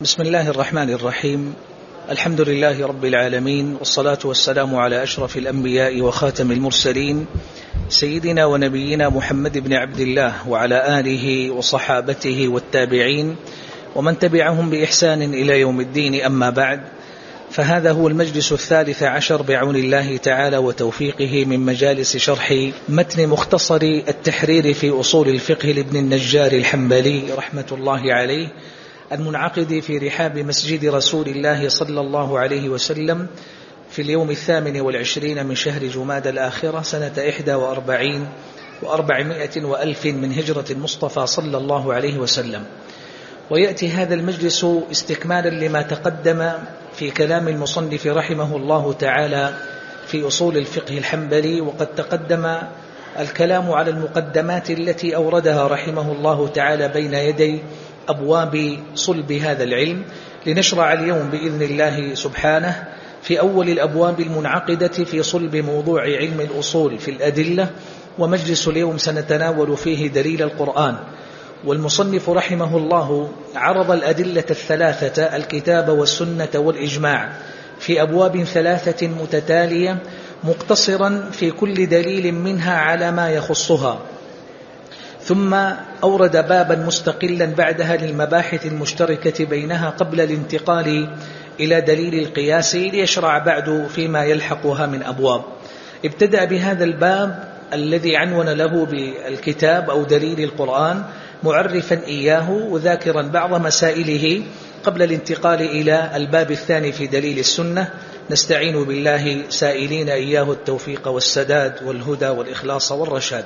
بسم الله الرحمن الرحيم. الحمد لله رب العالمين والصلاة والسلام على أشرف الأنبياء وخاتم المرسلين سيدنا ونبينا محمد بن عبد الله وعلى آله وصحابته والتابعين ومن تبعهم بإحسان إلى يوم الدين أما بعد فهذا هو المجلس الثالث عشر بعون الله تعالى وتوفيقه من مجالس شرح متن مختصر التحرير في أصول الفقه لابن النجار الحنبلي رحمة الله عليه المنعقد في رحاب مسجد رسول الله صلى الله عليه وسلم في اليوم الثامن والعشرين من شهر جماد الآخرة سنة إحدى وأربعين وأربعمائة وألف من هجرة المصطفى صلى الله عليه وسلم. ويأتي هذا المجلس استكمالا لما تقدم في كلام المصنف رحمه الله تعالى في أصول الفقه الحنبلي وقد تقدم الكلام على المقدمات التي أوردها رحمه الله تعالى بين يدي أبواب صلب هذا العلم لنشرع اليوم بإذن الله سبحانه في أول الأبواب المنعقدة في صلب موضوع علم الأصول في الأدلة ومجلس اليوم سنتناول فيه دليل القرآن. والمصنف رحمه الله عرض الأدلة الثلاثة الكتاب والسنة والإجماع في أبواب ثلاثة متتالية مقتصرا في كل دليل منها على ما يخصها. ثم أورد بابا مستقلا بعدها للمباحث المشتركة بينها قبل الانتقال إلى دليل القياس ليشرع بعد فيما يلحقها من أبواب. ابتدأ بهذا الباب الذي عنون له بالكتاب أو دليل القرآن معرفا إياه وذاكرا بعض مسائله قبل الانتقال إلى الباب الثاني في دليل السنة. نستعين بالله سائلين إياه التوفيق والسداد والهدى والإخلاص والرشاد.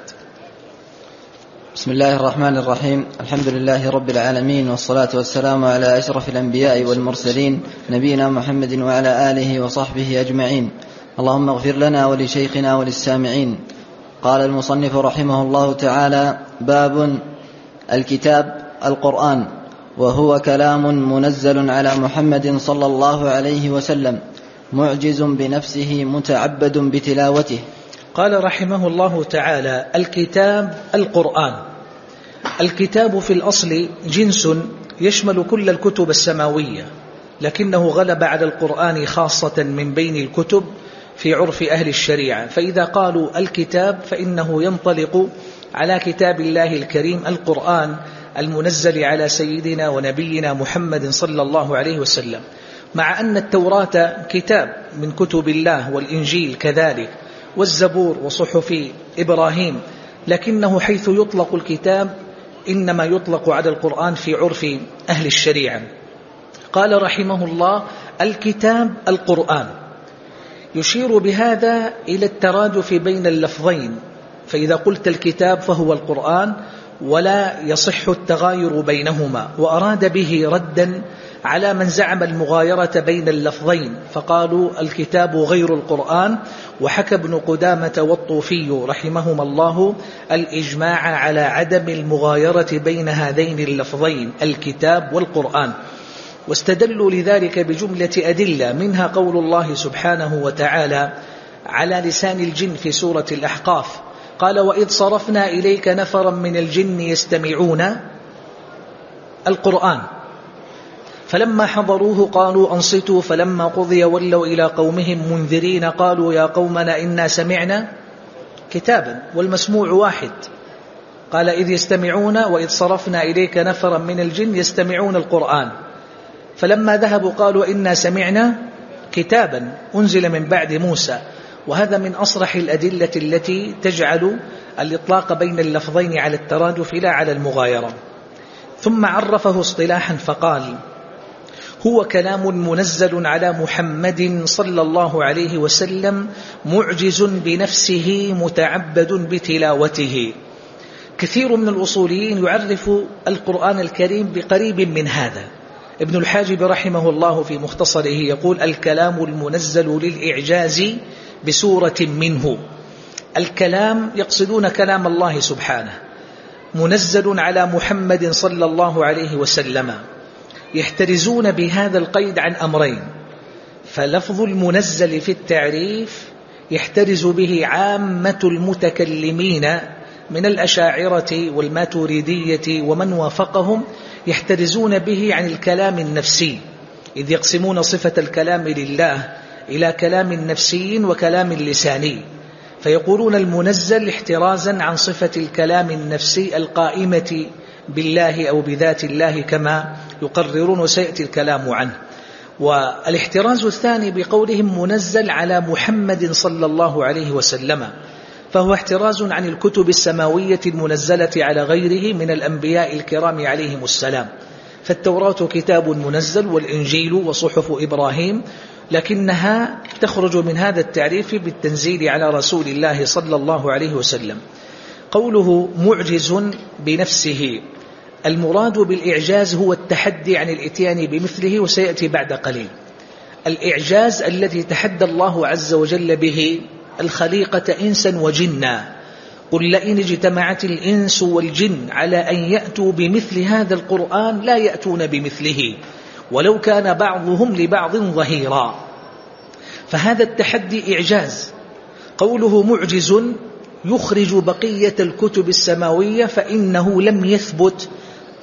بسم الله الرحمن الرحيم. الحمد لله رب العالمين والصلاة والسلام على أشرف الأنبياء والمرسلين نبينا محمد وعلى آله وصحبه أجمعين. اللهم اغفر لنا ولشيخنا وللسامعين. قال المصنف رحمه الله تعالى باب الكتاب القرآن وهو كلام منزل على محمد صلى الله عليه وسلم معجز بنفسه متعبد بتلاوته. قال رحمه الله تعالى الكتاب القرآن. الكتاب في الأصل جنس يشمل كل الكتب السماوية لكنه غلب على القرآن خاصة من بين الكتب في عرف أهل الشريعة. فإذا قالوا الكتاب فإنه ينطلق على كتاب الله الكريم القرآن المنزل على سيدنا ونبينا محمد صلى الله عليه وسلم. مع أن التوراة كتاب من كتب الله والإنجيل كذلك والزبور وصحف إبراهيم لكنه حيث يطلق الكتاب إنما يطلق على القرآن في عرف أهل الشريعة. قال رحمه الله الكتاب القرآن. يشير بهذا إلى الترادف بين اللفظين فإذا قلت الكتاب فهو القرآن ولا يصح التغاير بينهما وأراد به ردا على من زعم المغايرة بين اللفظين فقالوا الكتاب غير القرآن وحكى ابن قدامة والطوفي رحمهما الله الإجماع على عدم المغايرة بين هذين اللفظين الكتاب والقرآن. واستدلوا لذلك بجملة أدلة منها قول الله سبحانه وتعالى على لسان الجن في سورة الأحقاف قال وإذ صرفنا إليك نفرا من الجن يستمعون القرآن. فلما حضروه قالوا أنصتوا فلما قضي ولوا إلى قومهم منذرين قالوا يا قومنا إنا سمعنا كتابا والمسموع واحد. قال إذ يستمعون وإذ صرفنا إليك نفرا من الجن يستمعون القرآن. فلما ذهبوا قالوا إنا سمعنا كتابا أنزل من بعد موسى. وهذا من أصرح الأدلة التي تجعل الإطلاق بين اللفظين على الترادف لا على المغايرة. ثم عرفه اصطلاحا فقال هو كلام منزل على محمد صلى الله عليه وسلم معجز بنفسه متعبد بتلاوته. كثير من الأصوليين يعرف القرآن الكريم بقريب من هذا. ابن الحاجب رحمه الله في مختصره يقول الكلام المنزل للإعجاز بسورة منه. الكلام يقصدون كلام الله سبحانه. منزل على محمد صلى الله عليه وسلم. يحترزون بهذا القيد عن أمرين. فلفظ المنزل في التعريف يحترز به عامة المتكلمين من الأشاعرة والماتريدية ومن وافقهم يحترزون به عن الكلام النفسي إذ يقسمون صفة الكلام لله إلى كلام نفسي وكلام لساني. فيقولون المنزل احترازا عن صفة الكلام النفسي القائمة بالله أو بذات الله كما يقررون وسيأتي الكلام عنه. والاحتراز الثاني بقولهم منزل على محمد صلى الله عليه وسلم فهو احتراز عن الكتب السماوية المنزلة على غيره من الأنبياء الكرام عليهم السلام. فالتوراة كتاب منزل والإنجيل وصحف إبراهيم لكنها تخرج من هذا التعريف بالتنزيل على رسول الله صلى الله عليه وسلم. قوله معجز بنفسه المراد بالإعجاز هو التحدي عن الإتيان بمثله وسيأتي بعد قليل. الإعجاز الذي تحدى الله عز وجل به الخليقة إنسا وجنا. قل لئن اجتمعت الإنس والجن على أن يأتوا بمثل هذا القرآن لا يأتون بمثله ولو كان بعضهم لبعض ظهيرا. فهذا التحدي إعجاز. قوله معجز يخرج بقية الكتب السماوية فإنه لم يثبت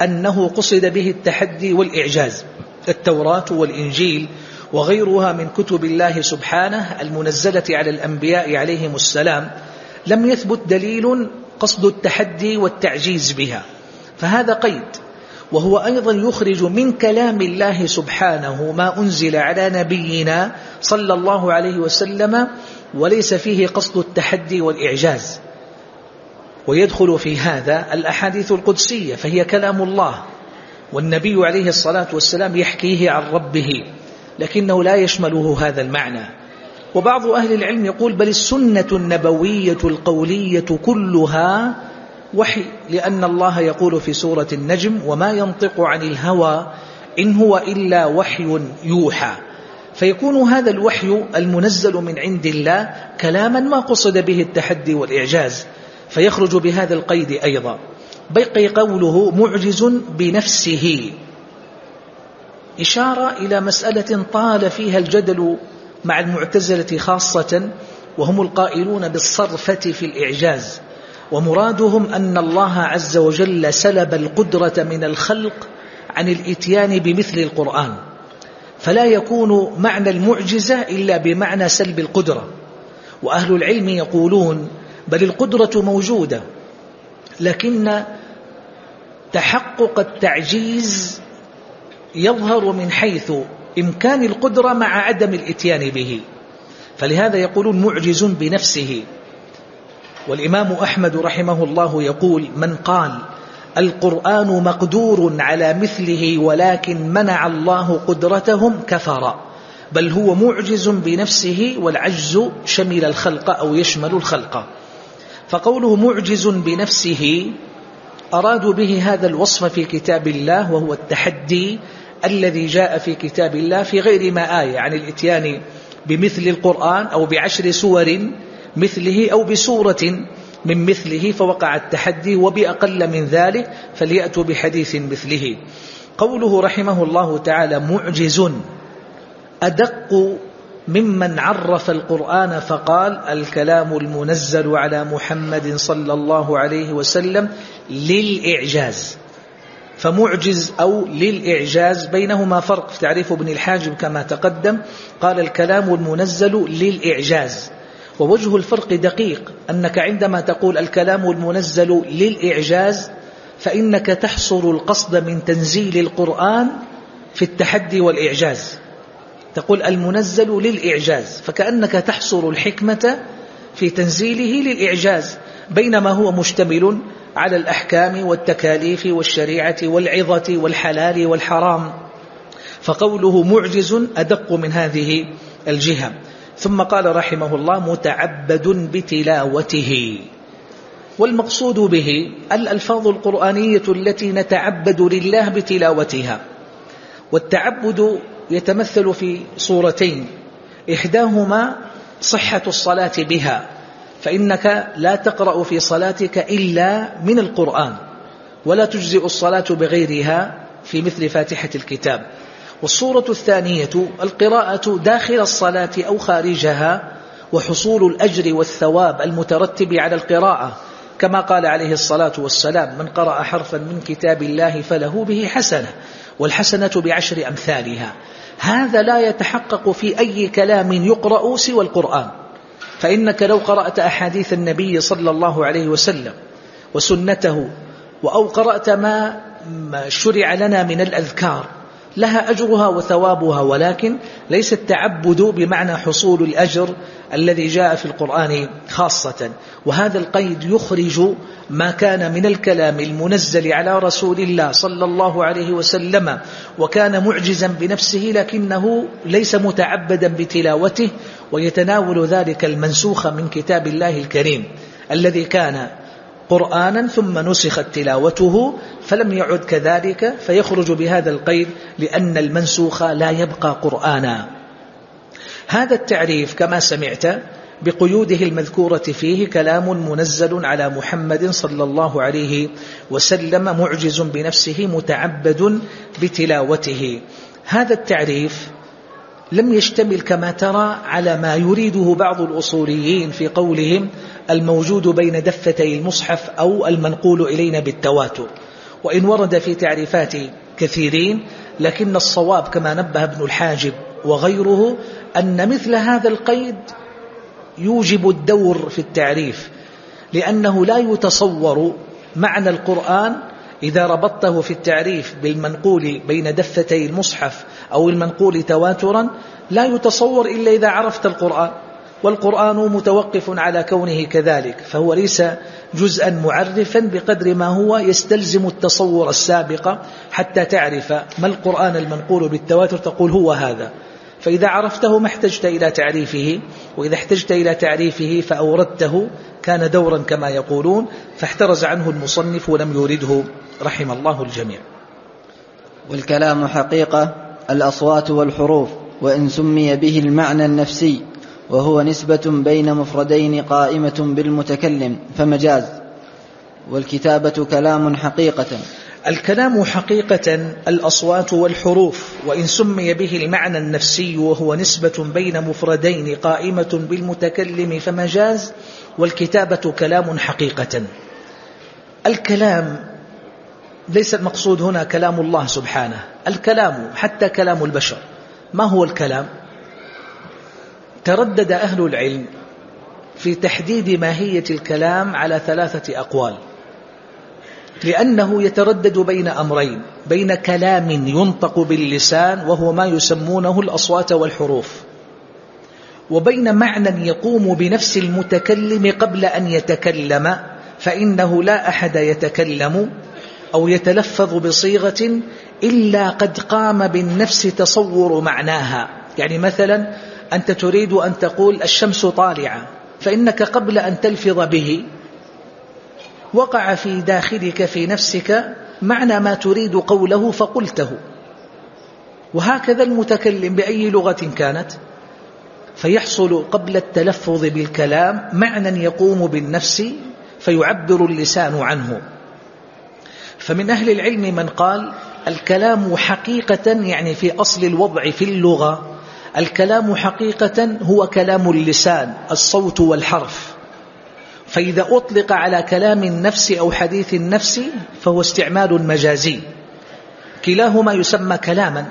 أنه قصد به التحدي والإعجاز التوراة والإنجيل وغيرها من كتب الله سبحانه المنزلة على الأنبياء عليهم السلام لم يثبت دليل قصد التحدي والتعجيز بها. فهذا قيد. وهو أيضا يخرج من كلام الله سبحانه ما أنزل على نبينا صلى الله عليه وسلم وليس فيه قصد التحدي والإعجاز. ويدخل في هذا الأحاديث القدسية فهي كلام الله. والنبي عليه الصلاة والسلام يحكيه عن ربه لكنه لا يشمله هذا المعنى. وبعض أهل العلم يقول بل السنة النبوية القولية كلها وحي لأن الله يقول في سورة النجم وما ينطق عن الهوى إن هو إلا وحي يوحى فيكون هذا الوحي المنزل من عند الله كلاما ما قصد به التحدي والإعجاز. فيخرج بهذا القيد أيضا. بقي قوله معجز بنفسه. إشارة إلى مسألة طال فيها الجدل مع المعتزلة خاصة وهم القائلون بالصرفة في الإعجاز. ومرادهم أن الله عز وجل سلب القدرة من الخلق عن الإتيان بمثل القرآن. فلا يكون معنى المعجزة إلا بمعنى سلب القدرة. وأهل العلم يقولون بل القدرة موجودة لكن تحقق التعجيز يظهر من حيث إمكان القدرة مع عدم الإتيان به. فلهذا يقولون معجز بنفسه. والإمام أحمد رحمه الله يقول من قال القرآن مقدور على مثله ولكن منع الله قدرتهم كفر. بل هو معجز بنفسه والعجز شمل الخلق أو يشمل الخلق. فقوله معجز بنفسه أرادوا به هذا الوصف في كتاب الله وهو التحدي الذي جاء في كتاب الله في غير ما آية عن الإتيان بمثل القرآن أو بعشر سور مثله أو بسورة من مثله فوقع التحدي وبأقل من ذلك فليأتوا بحديث مثله. قوله رحمه الله تعالى معجز أدق ممن عرف القرآن فقال الكلام المنزل على محمد صلى الله عليه وسلم للإعجاز فمعجز أو للإعجاز بينهما فرق. في تعريف ابن الحاجب كما تقدم قال الكلام المنزل للإعجاز. ووجه الفرق دقيق أنك عندما تقول الكلام المنزل للإعجاز فإنك تحصر القصد من تنزيل القرآن في التحدي والإعجاز. تقول المنزل للإعجاز فكأنك تحصر الحكمة في تنزيله للإعجاز بينما هو مشتمل على الأحكام والتكاليف والشريعة والعظة والحلال والحرام. فقوله معجز أدق من هذه الجهة. ثم قال رحمه الله متعبد بتلاوته. والمقصود به الألفاظ القرآنية التي نتعبد لله بتلاوتها. والتعبد يتمثل في صورتين. إحداهما صحة الصلاة بها فإنك لا تقرأ في صلاتك إلا من القرآن ولا تجزئ الصلاة بغيرها في مثل فاتحة الكتاب. والصورة الثانية القراءة داخل الصلاة أو خارجها وحصول الأجر والثواب المترتب على القراءة. كما قال عليه الصلاة والسلام من قرأ حرفا من كتاب الله فله به حسنة والحسنة بعشر أمثالها. هذا لا يتحقق في أي كلام يقرأ سوى القرآن. فإنك لو قرأت أحاديث النبي صلى الله عليه وسلم وسنته أو قرأت ما شرع لنا من الأذكار لها أجرها وثوابها ولكن ليس التعبد بمعنى حصول الأجر الذي جاء في القرآن خاصة. وهذا القيد يخرج ما كان من الكلام المنزل على رسول الله صلى الله عليه وسلم وكان معجزا بنفسه لكنه ليس متعبدا بتلاوته ويتناول ذلك المنسوخ من كتاب الله الكريم الذي كان قرآنا ثم نسخت تلاوته فلم يعد كذلك فيخرج بهذا القيد لأن المنسوخ لا يبقى قرآنا. هذا التعريف كما سمعت بقيوده المذكورة فيه كلام منزل على محمد صلى الله عليه وسلم معجز بنفسه متعبد بتلاوته. هذا التعريف لم يشتمل كما ترى على ما يريده بعض الأصوليين في قولهم الموجود بين دفتي المصحف أو المنقول إلينا بالتواتر وإن ورد في تعريفات كثيرين لكن الصواب كما نبه ابن الحاجب وغيره أن مثل هذا القيد يوجب الدور في التعريف لأنه لا يتصور معنى القرآن إذا ربطته في التعريف بالمنقول بين دفتي المصحف أو المنقول تواترا لا يتصور إلا إذا عرفت القرآن. والقرآن متوقف على كونه كذلك فهو ليس جزءا معرفا بقدر ما هو يستلزم التصور السابق حتى تعرف ما القرآن المنقول بالتواتر تقول هو هذا. فإذا عرفته ما احتجت إلى تعريفه وإذا احتجت إلى تعريفه فأوردته كان دورا كما يقولون فاحترز عنه المصنف ولم يورده رحم الله الجميع. والكلام حقيقة الأصوات والحروف وإن سمي به المعنى النفسي. وهو نسبة بين مفردين قائمة بالمتكلم فمجاز. والكتابة كلام حقيقة. الكلام حقيقة الأصوات والحروف وإن سمي به المعنى النفسي وهو نسبة بين مفردين قائمة بالمتكلم فمجاز. والكتابة كلام حقيقة. الكلام ليس المقصود هنا كلام الله سبحانه الكلام حتى كلام البشر. ما هو الكلام؟ تردد أهل العلم في تحديد ماهية الكلام على ثلاثة أقوال. لأنه يتردد بين أمرين بين كلام ينطق باللسان وهو ما يسمونه الأصوات والحروف وبين معنى يقوم بنفس المتكلم قبل أن يتكلم فإنه لا أحد يتكلم أو يتلفظ بصيغة إلا قد قام بالنفس تصور معناها. يعني مثلا أنت تريد أن تقول الشمس طالعة فإنك قبل أن تلفظ به وقع في داخلك في نفسك معنى ما تريد قوله فقلته. وهكذا المتكلم بأي لغة كانت فيحصل قبل التلفظ بالكلام معنى يقوم بالنفس فيعبر اللسان عنه. فمن أهل العلم من قال الكلام حقيقة يعني في أصل الوضع في اللغة الكلام حقيقة هو كلام اللسان الصوت والحرف. فإذا أطلق على كلام النفس أو حديث النفس فهو استعمال مجازي. كلاهما يسمى كلاما.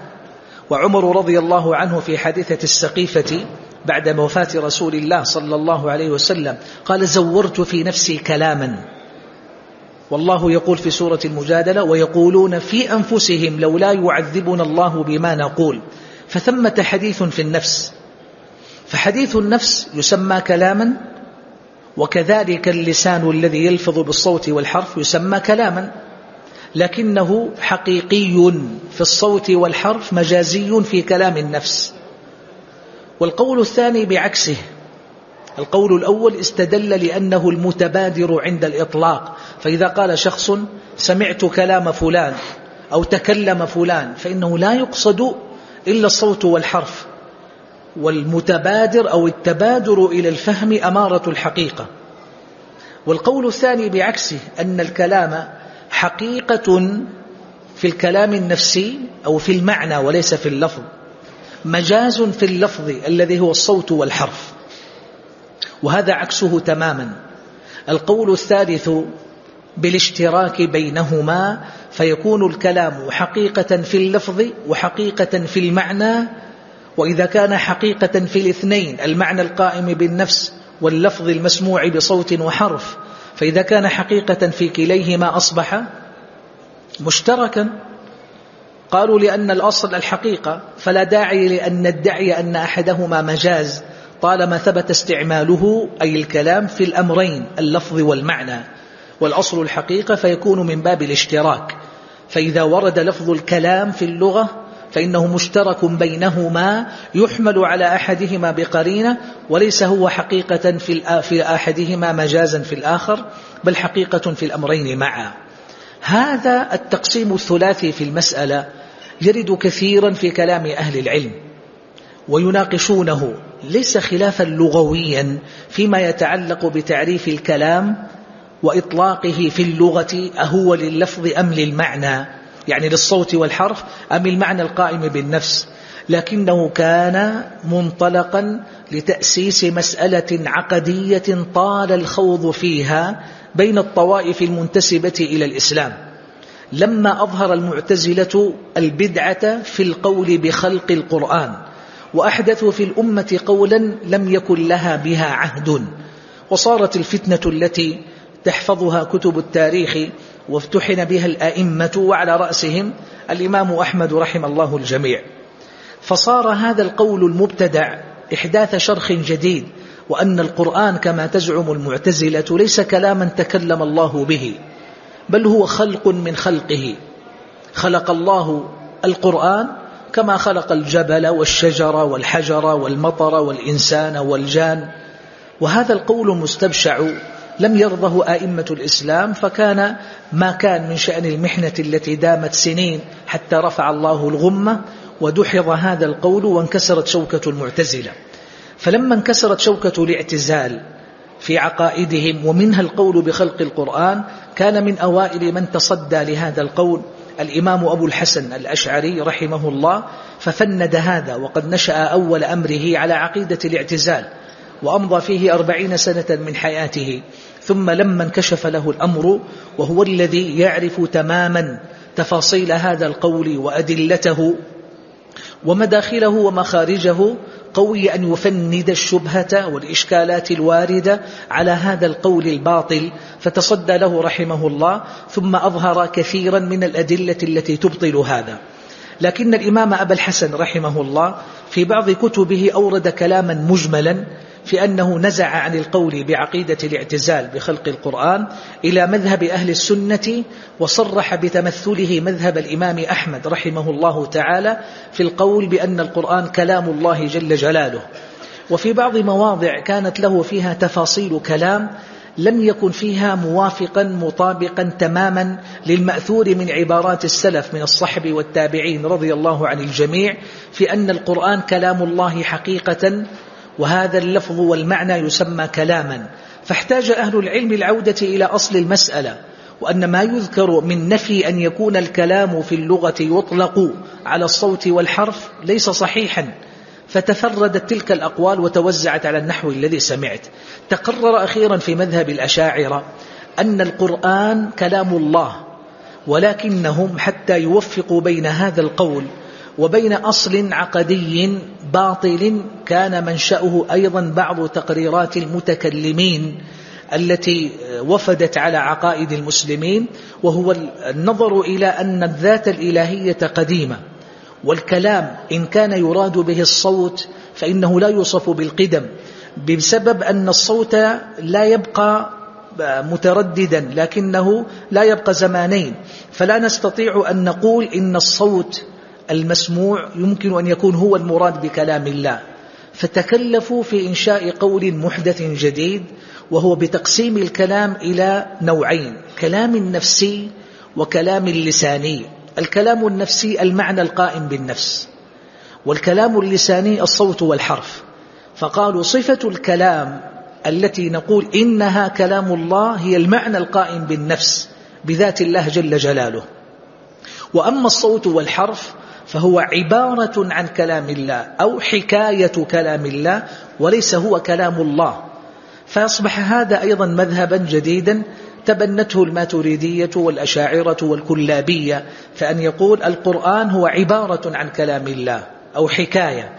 وعمر رضي الله عنه في حادثة السقيفة بعد وفاة رسول الله صلى الله عليه وسلم قال زورت في نفسي كلاما. والله يقول في سورة المجادلة ويقولون في أنفسهم لولا يعذبنا الله بما نقول. فثمة حديث في النفس. فحديث النفس يسمى كلاما وكذلك اللسان الذي يلفظ بالصوت والحرف يسمى كلاما. لكنه حقيقي في الصوت والحرف مجازي في كلام النفس. والقول الثاني بعكسه. القول الأول استدل لأنه المتبادر عند الإطلاق. فإذا قال شخص سمعت كلام فلان أو تكلم فلان فإنه لا يقصد إلا الصوت والحرف. والمتبادر أو التبادر إلى الفهم أمارة الحقيقة. والقول الثاني بعكسه أن الكلام حقيقة في الكلام النفسي أو في المعنى وليس في اللفظ. مجاز في اللفظ الذي هو الصوت والحرف. وهذا عكسه تماما. القول الثالث بالاشتراك بينهما فيكون الكلام حقيقة في اللفظ وحقيقة في المعنى وإذا كان حقيقة في الاثنين المعنى القائم بالنفس واللفظ المسموع بصوت وحرف فإذا كان حقيقة في كليهما أصبح مشتركا. قالوا لأن الأصل الحقيقة فلا داعي لأن ندعي أن أحدهما مجاز طالما ثبت استعماله أي الكلام في الأمرين اللفظ والمعنى. والأصل الحقيقة فيكون من باب الاشتراك. فإذا ورد لفظ الكلام في اللغة فإنه مشترك بينهما يحمل على أحدهما بقرينة وليس هو حقيقة في, في أحدهما مجازا في الآخر بل حقيقة في الأمرين معا. هذا التقسيم الثلاثي في المسألة يرد كثيرا في كلام أهل العلم ويناقشونه ليس خلافا لغويا فيما يتعلق بتعريف الكلام وإطلاقه في اللغة أهو لللفظ أم للمعنى يعني للصوت والحرف أم المعنى القائم بالنفس. لكنه كان منطلقا لتأسيس مسألة عقدية طال الخوض فيها بين الطوائف المنتسبة إلى الإسلام. لما أظهر المعتزلة البدعة في القول بخلق القرآن وأحدثوا في الأمة قولا لم يكن لها بها عهد وصارت الفتنة التي تحفظها كتب التاريخ وافتحن بها الأئمة وعلى رأسهم الإمام أحمد رحم الله الجميع. فصار هذا القول المبتدع إحداث شرخ جديد وأن القرآن كما تزعم المعتزلة ليس كلاما تكلم الله به بل هو خلق من خلقه. خلق الله القرآن كما خلق الجبل والشجر والحجر والمطر والإنسان والجان. وهذا القول مستبشع لم يرضه آئمة الإسلام فكان ما كان من شأن المحنة التي دامت سنين حتى رفع الله الغمة ودحض هذا القول وانكسرت شوكة المعتزلة. فلما انكسرت شوكة الاعتزال في عقائدهم ومنها القول بخلق القرآن كان من أوائل من تصدى لهذا القول الإمام أبو الحسن الأشعري رحمه الله ففند هذا وقد نشأ أول أمره على عقيدة الاعتزال وأمضى فيه أربعين سنة من حياته. ثم لما انكشف له الأمر وهو الذي يعرف تماما تفاصيل هذا القول وأدلته ومداخله ومخارجه قوي أن يفند الشبهة والإشكالات الواردة على هذا القول الباطل فتصدى له رحمه الله ثم أظهر كثيرا من الأدلة التي تبطل هذا. لكن الإمام أبا الحسن رحمه الله في بعض كتبه أورد كلاما مجملا في أنه نزع عن القول بعقيدة الاعتزال بخلق القرآن إلى مذهب أهل السنة وصرح بتمثله مذهب الإمام أحمد رحمه الله تعالى في القول بأن القرآن كلام الله جل جلاله. وفي بعض مواضع كانت له فيها تفاصيل كلام لم يكن فيها موافقا مطابقا تماما للمأثور من عبارات السلف من الصحب والتابعين رضي الله عن الجميع في أن القرآن كلام الله حقيقة وهذا اللفظ والمعنى يسمى كلاما. فاحتاج أهل العلم العودة إلى أصل المسألة وأن ما يذكر من نفي أن يكون الكلام في اللغة يطلق على الصوت والحرف ليس صحيحا. فتفردت تلك الأقوال وتوزعت على النحو الذي سمعت. تقرر أخيرا في مذهب الأشاعرة أن القرآن كلام الله ولكنهم حتى يوفقوا بين هذا القول وبين أصل عقدي باطل كان منشأه أيضا بعض تقريرات المتكلمين التي وفدت على عقائد المسلمين وهو النظر إلى أن الذات الإلهية قديمة والكلام إن كان يراد به الصوت فإنه لا يوصف بالقدم بسبب أن الصوت لا يبقى مترددا لكنه لا يبقى زمانين فلا نستطيع أن نقول إن الصوت المسموع يمكن أن يكون هو المراد بكلام الله. فتكلفوا في إنشاء قول محدث جديد وهو بتقسيم الكلام إلى نوعين كلام نفسي وكلام لساني الكلام النفسي المعنى القائم بالنفس والكلام اللساني الصوت والحرف. فقالوا صفة الكلام التي نقول إنها كلام الله هي المعنى القائم بالنفس بذات الله جل جلاله. وأما الصوت والحرف فهو عبارة عن كلام الله أو حكاية كلام الله وليس هو كلام الله. فأصبح هذا أيضا مذهبا جديدا تبنته الماتريدية والأشاعرة والكلابية فأن يقول القرآن هو عبارة عن كلام الله أو حكاية.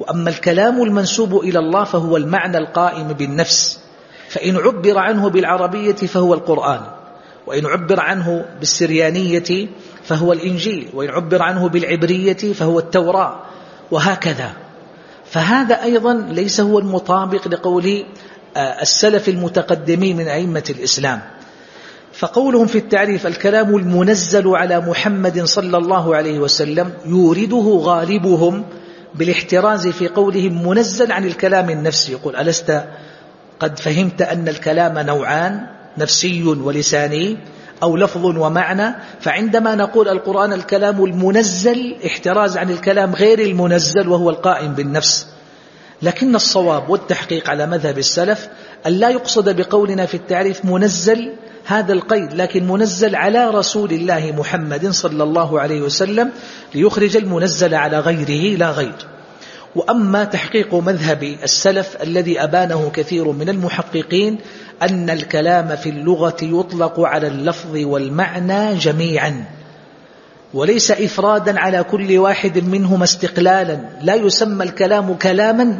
وأما الكلام المنسوب إلى الله فهو المعنى القائم بالنفس. فإن عبر عنه بالعربية فهو القرآن. وإن عبر عنه بالسريانية فهو الإنجيل وإن عبر عنه بالعبرية فهو التوراة وهكذا. فهذا أيضا ليس هو المطابق لقول آه، السلف المتقدمين من أئمة الإسلام. فقولهم في التعريف الكلام المنزل على محمد صلى الله عليه وسلم يورده غالبهم بالاحتراز في قولهم منزل عن الكلام النفسي. يقول ألست قد فهمت أن الكلام نوعان؟ نفسي ولساني أو لفظ ومعنى فعندما نقول القرآن الكلام المنزل احتراز عن الكلام غير المنزل وهو القائم بالنفس. لكن الصواب والتحقيق على مذهب السلف أن لا يقصد بقولنا في التعريف منزل هذا القيد لكن منزل على رسول الله محمد صلى الله عليه وسلم ليخرج المنزل على غيره لا غير. وأما تحقيق مذهب السلف الذي أبانه كثير من المحققين أن الكلام في اللغة يطلق على اللفظ والمعنى جميعا وليس إفرادا على كل واحد منهما استقلالا. لا يسمى الكلام كلاما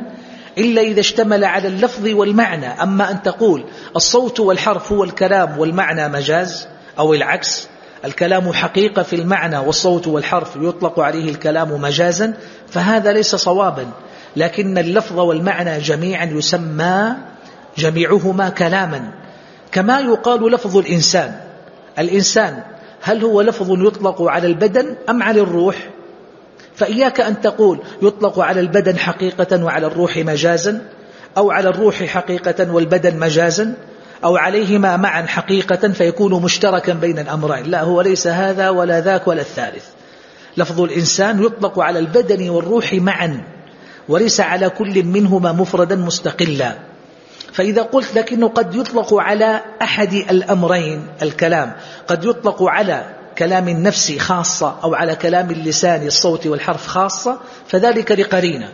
إلا إذا اشتمل على اللفظ والمعنى. أما أن تقول الصوت والحرف هو الكلام والمعنى مجاز أو العكس الكلام حقيقة في المعنى والصوت والحرف يطلق عليه الكلام مجازا فهذا ليس صوابا. لكن اللفظ والمعنى جميعا يسمى جميعهما كلاما. كما يقال لفظ الإنسان. الإنسان هل هو لفظ يطلق على البدن أم على الروح؟ فإياك أن تقول يطلق على البدن حقيقة وعلى الروح مجازا أو على الروح حقيقة والبدن مجازا أو عليهما معا حقيقة فيكون مشتركا بين الأمرين. لا هو ليس هذا ولا ذاك ولا الثالث. لفظ الإنسان يطلق على البدن والروح معا وليس على كل منهما مفردا مستقلا. فإذا قلت لكنه قد يطلق على أحد الأمرين الكلام قد يطلق على كلام النفس خاصة أو على كلام اللسان الصوت والحرف خاصة فذلك لقرينة.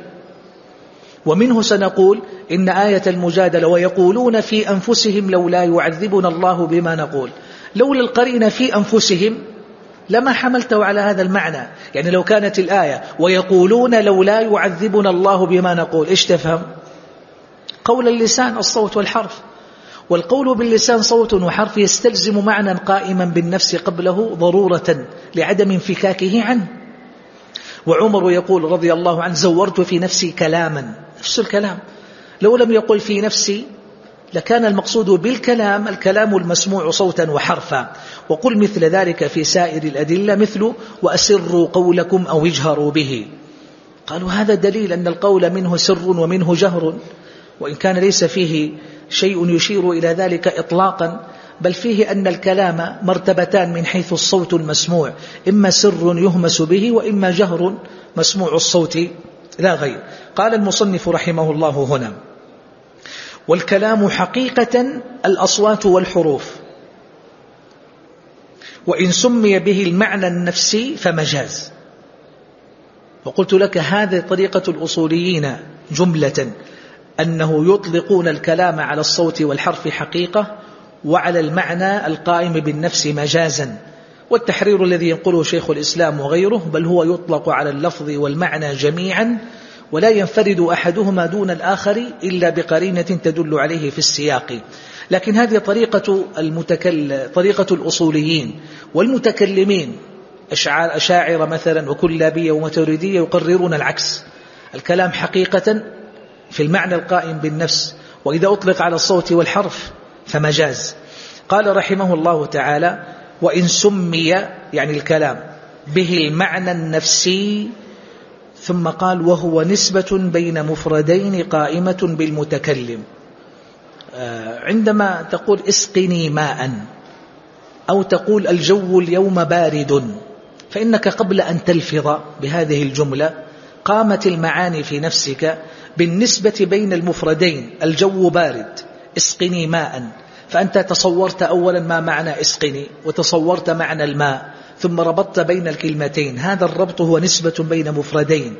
ومنه سنقول إن آية المجادلة ويقولون في أنفسهم لولا يعذبنا الله بما نقول. لولا القرينة في أنفسهم لما حملته على هذا المعنى. يعني لو كانت الآية ويقولون لولا يعذبنا الله بما نقول إيش تفهم؟ قول اللسان الصوت والحرف. والقول باللسان صوت وحرف يستلزم معنى قائما بالنفس قبله ضرورة لعدم انفكاكه عنه. وعمر يقول رضي الله عنه زورت في نفسي كلاما. نفس الكلام. لو لم يقل في نفسي لكان المقصود بالكلام الكلام المسموع صوتا وحرفا. وقل مثل ذلك في سائر الأدلة مثل وأسروا قولكم أو اجهروا به. قالوا هذا دليل أن القول منه سر ومنه جهر. وإن كان ليس فيه شيء يشير إلى ذلك إطلاقا بل فيه أن الكلام مرتبتان من حيث الصوت المسموع إما سر يهمس به وإما جهر مسموع الصوت لا غير. قال المصنف رحمه الله هنا والكلام حقيقة الأصوات والحروف وإن سمي به المعنى النفسي فمجاز. وقلت لك هذه طريقة الأصوليين جملة أنه يطلقون الكلام على الصوت والحرف حقيقة وعلى المعنى القائم بالنفس مجازا. والتحرير الذي ينقله شيخ الإسلام وغيره بل هو يطلق على اللفظ والمعنى جميعا ولا ينفرد أحدهما دون الآخر إلا بقرينة تدل عليه في السياق. لكن هذه طريقة, المتكل... طريقة الأصوليين والمتكلمين. أشاعر مثلا وكلابية ومتوردية يقررون العكس. الكلام حقيقة في المعنى القائم بالنفس وإذا أطلق على الصوت والحرف فمجاز. قال رحمه الله تعالى وإن سمي يعني الكلام به المعنى النفسي ثم قال وهو نسبة بين مفردين قائمة بالمتكلم. آه، عندما تقول اسقني ماء أو تقول الجو اليوم بارد فإنك قبل أن تلفظ بهذه الجملة قامت المعاني في نفسك بالنسبة بين المفردين الجو بارد اسقني ماء. فأنت تصورت أولا ما معنى اسقني وتصورت معنى الماء ثم ربطت بين الكلمتين. هذا الربط هو نسبة بين مفردين.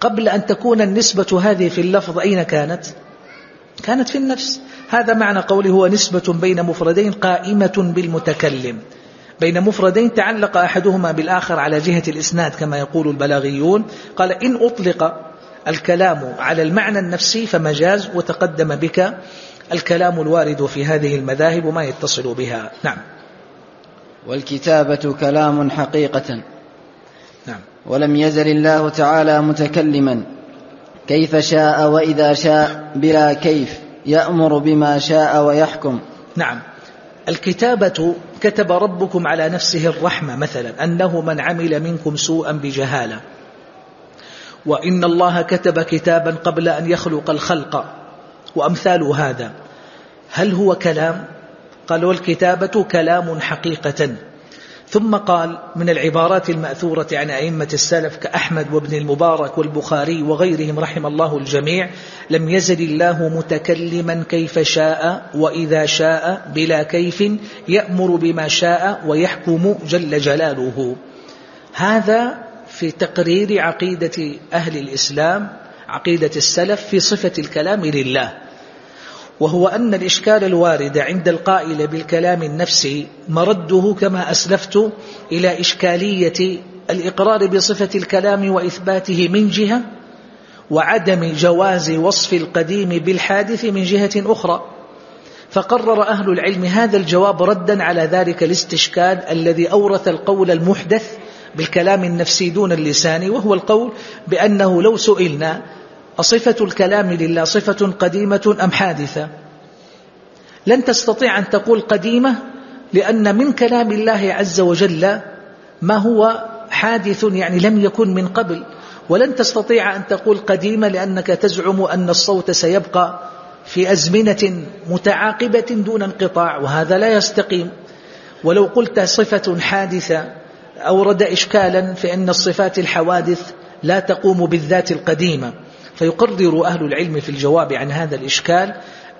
قبل أن تكون النسبة هذه في اللفظ أين كانت؟ كانت في النفس. هذا معنى قوله هو نسبة بين مفردين قائمة بالمتكلم. بين مفردين تعلق أحدهما بالآخر على جهة الإسناد كما يقول البلاغيون. قال إن أطلق الكلام على المعنى النفسي فمجاز وتقدم بك الكلام الوارد في هذه المذاهب وما يتصل بها. نعم. والكتابة كلام حقيقة. نعم. ولم يزل الله تعالى متكلما. كيف شاء وإذا شاء بلا كيف يأمر بما شاء ويحكم. نعم. الكتابة كتب ربكم على نفسه الرحمة مثلا أنه من عمل منكم سوءا بجهالة. وإن الله كتب كتابا قبل أن يخلق الخلق. وأمثال هذا. هل هو كلام؟ قال والكتابة كلام حقيقة. ثم قال من العبارات المأثورة عن أئمة السلف كأحمد وابن المبارك والبخاري وغيرهم رحم الله الجميع لم يزل الله متكلما كيف شاء وإذا شاء بلا كيف يأمر بما شاء ويحكم جل جلاله. هذا في تقرير عقيدة أهل الإسلام عقيدة السلف في صفة الكلام لله. وهو أن الإشكال الوارد عند القائل بالكلام النفسي مرده كما أسلفت إلى إشكالية الإقرار بصفة الكلام وإثباته من جهة وعدم جواز وصف القديم بالحادث من جهة أخرى. فقرر أهل العلم هذا الجواب ردا على ذلك الاستشكال الذي أورث القول المحدث بالكلام النفسي دون اللسان وهو القول بأنه لو سئلنا أصفة الكلام لله صفة قديمة أم حادثة؟ لن تستطيع أن تقول قديمة لأن من كلام الله عز وجل ما هو حادث يعني لم يكن من قبل. ولن تستطيع أن تقول قديمة لأنك تزعم أن الصوت سيبقى في أزمنة متعاقبة دون انقطاع وهذا لا يستقيم. ولو قلت صفة حادثة أورد إشكالا فإن الصفات الحوادث لا تقوم بالذات القديمة. فيقرر أهل العلم في الجواب عن هذا الإشكال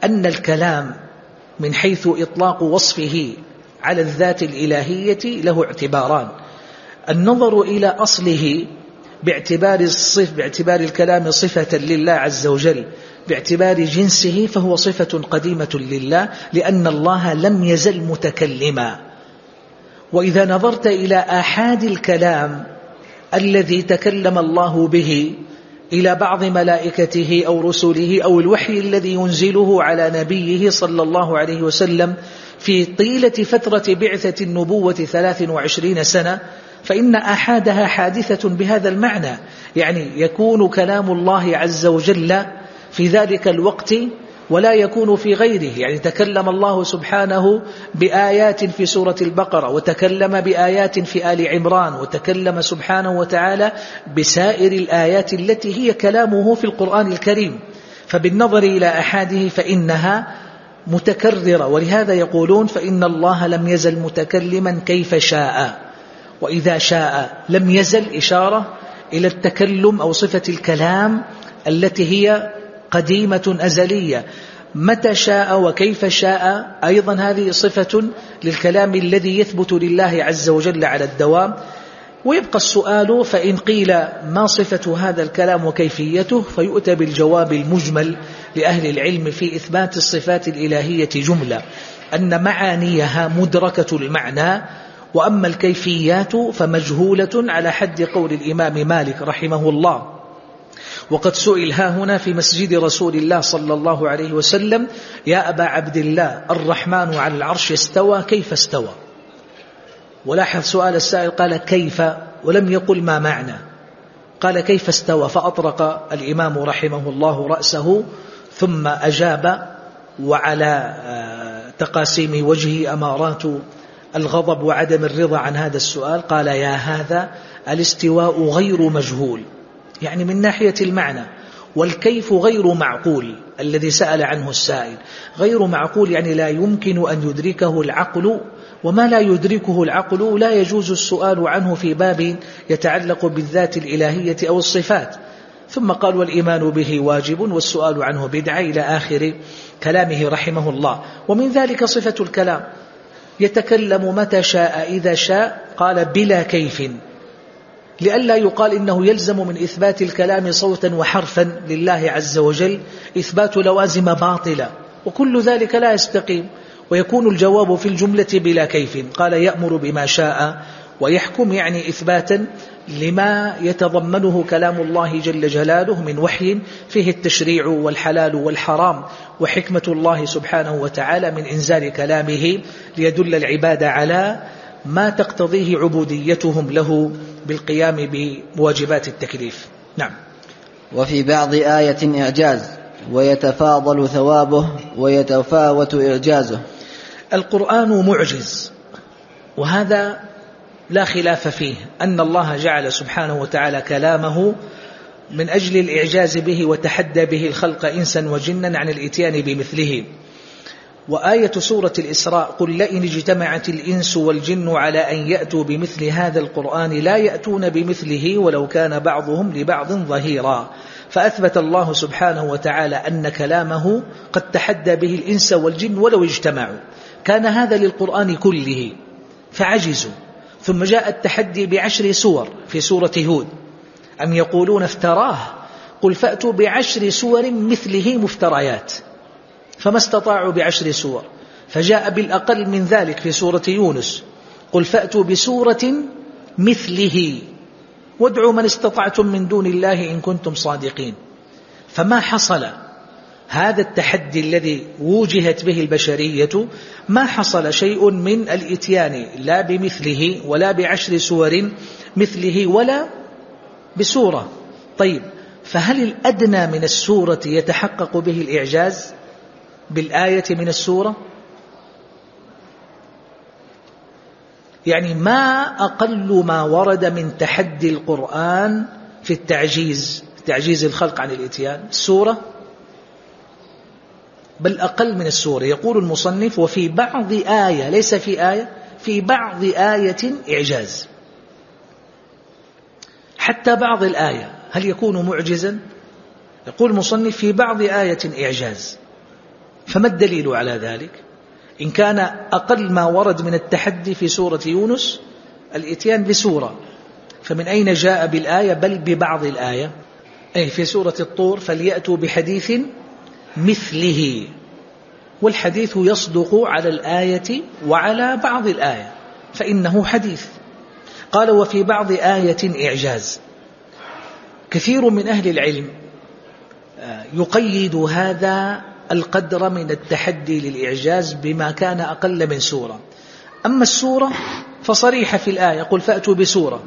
أن الكلام من حيث إطلاق وصفه على الذات الإلهية له اعتباران. النظر إلى أصله باعتبار الصف باعتبار الكلام صفة لله عز وجل باعتبار جنسه فهو صفة قديمة لله لأن الله لم يزل متكلما. وإذا نظرت إلى آحاد الكلام الذي تكلم الله به إلى بعض ملائكته أو رسله أو الوحي الذي ينزله على نبيه صلى الله عليه وسلم في طيلة فترة بعثة النبوة 23 سنة فإن أحادها حادثة بهذا المعنى يعني يكون كلام الله عز وجل في ذلك الوقت ولا يكون في غيره. يعني تكلم الله سبحانه بآيات في سورة البقرة وتكلم بآيات في آل عمران وتكلم سبحانه وتعالى بسائر الآيات التي هي كلامه في القرآن الكريم. فبالنظر إلى أحاده فإنها متكررة. ولهذا يقولون فإن الله لم يزل متكلما كيف شاء. وإذا شاء لم يزل إشارة إلى التكلم أو صفة الكلام التي هي قديمة أزلية. متى شاء وكيف شاء؟ أيضا هذه صفة للكلام الذي يثبت لله عز وجل على الدوام. ويبقى السؤال فإن قيل ما صفة هذا الكلام وكيفيته فيؤتى بالجواب المجمل لأهل العلم في إثبات الصفات الإلهية جملة. أن معانيها مدركة المعنى وأما الكيفيات فمجهولة على حد قول الإمام مالك رحمه الله. وقد سئل ها هنا في مسجد رسول الله صلى الله عليه وسلم يا أبا عبد الله الرحمن على العرش استوى كيف استوى؟ ولاحظ سؤال السائل قال كيف؟ ولم يقل ما معنى؟ قال كيف استوى؟ فأطرق الإمام رحمه الله رأسه ثم أجاب وعلى آه، تقاسيم وجهه أمارات الغضب وعدم الرضا عن هذا السؤال. قال يا هذا الاستواء غير مجهول. يعني من ناحية المعنى. والكيف غير معقول الذي سأل عنه السائل. غير معقول يعني لا يمكن أن يدركه العقل وما لا يدركه العقل لا يجوز السؤال عنه في باب يتعلق بالذات الإلهية أو الصفات. ثم قال والإيمان به واجب والسؤال عنه بدعة إلى آخر كلامه رحمه الله. ومن ذلك صفة الكلام. يتكلم متى شاء إذا شاء قال بلا كيف. لئلا يقال إنه يلزم من إثبات الكلام صوتا وحرفا لله عز وجل إثبات لوازم باطلة وكل ذلك لا يستقيم ويكون الجواب في الجملة بلا كيف. قال يأمر بما شاء ويحكم يعني إثباتا لما يتضمنه كلام الله جل جلاله من وحي فيه التشريع والحلال والحرام وحكمة الله سبحانه وتعالى من إنزال كلامه ليدل العباد على ما تقتضيه عبوديتهم له بالقيام بواجبات التكليف. نعم. وفي بعض آية إعجاز ويتفاضل ثوابه ويتفاوت إعجازه. القرآن معجز وهذا لا خلاف فيه أن الله جعل سبحانه وتعالى كلامه من أجل الإعجاز به وتحدى به الخلق إنسا وجنا عن الإتيان بمثله. وآية سورة الإسراء قل لئن اجتمعت الإنس والجن على أن يأتوا بمثل هذا القرآن لا يأتون بمثله ولو كان بعضهم لبعض ظهيرا. فأثبت الله سبحانه وتعالى أن كلامه قد تحدى به الإنس والجن ولو اجتمعوا. كان هذا للقرآن كله. فعجزوا. ثم جاء التحدي بعشر سور في سورة هود. أم يقولون افتراه؟ قل فأتوا بعشر سور مثله مفتريات. فما استطاعوا بعشر سور. فجاء بالأقل من ذلك في سورة يونس. قل فأتوا بسورة مثله. وادعوا من استطعتم من دون الله إن كنتم صادقين. فما حصل؟ هذا التحدي الذي وجهت به البشرية ما حصل شيء من الإتيان لا بمثله ولا بعشر سور مثله ولا بسورة. طيب فهل الأدنى من السورة يتحقق به الإعجاز؟ بالآية من السورة؟ يعني ما أقل ما ورد من تحدي القرآن في التعجيز تعجيز الخلق عن الإتيان. السورة؟ بل أقل من السورة. يقول المصنف وفي بعض آية ليس في آية في بعض آية إعجاز حتى بعض الآية هل يكون معجزا؟ يقول المصنف في بعض آية إعجاز فما الدليل على ذلك؟ إن كان أقل ما ورد من التحدي في سورة يونس الإتيان بسورة. فمن أين جاء بالآية؟ بل ببعض الآية. أي في سورة الطور فليأتوا بحديث مثله. والحديث يصدق على الآية وعلى بعض الآية فإنه حديث. قال وفي بعض آية إعجاز. كثير من أهل العلم آه، يقيد هذا القدر من التحدي للإعجاز بما كان أقل من سورة. أما السورة فصريحة في الآية قل فأتوا بسورة.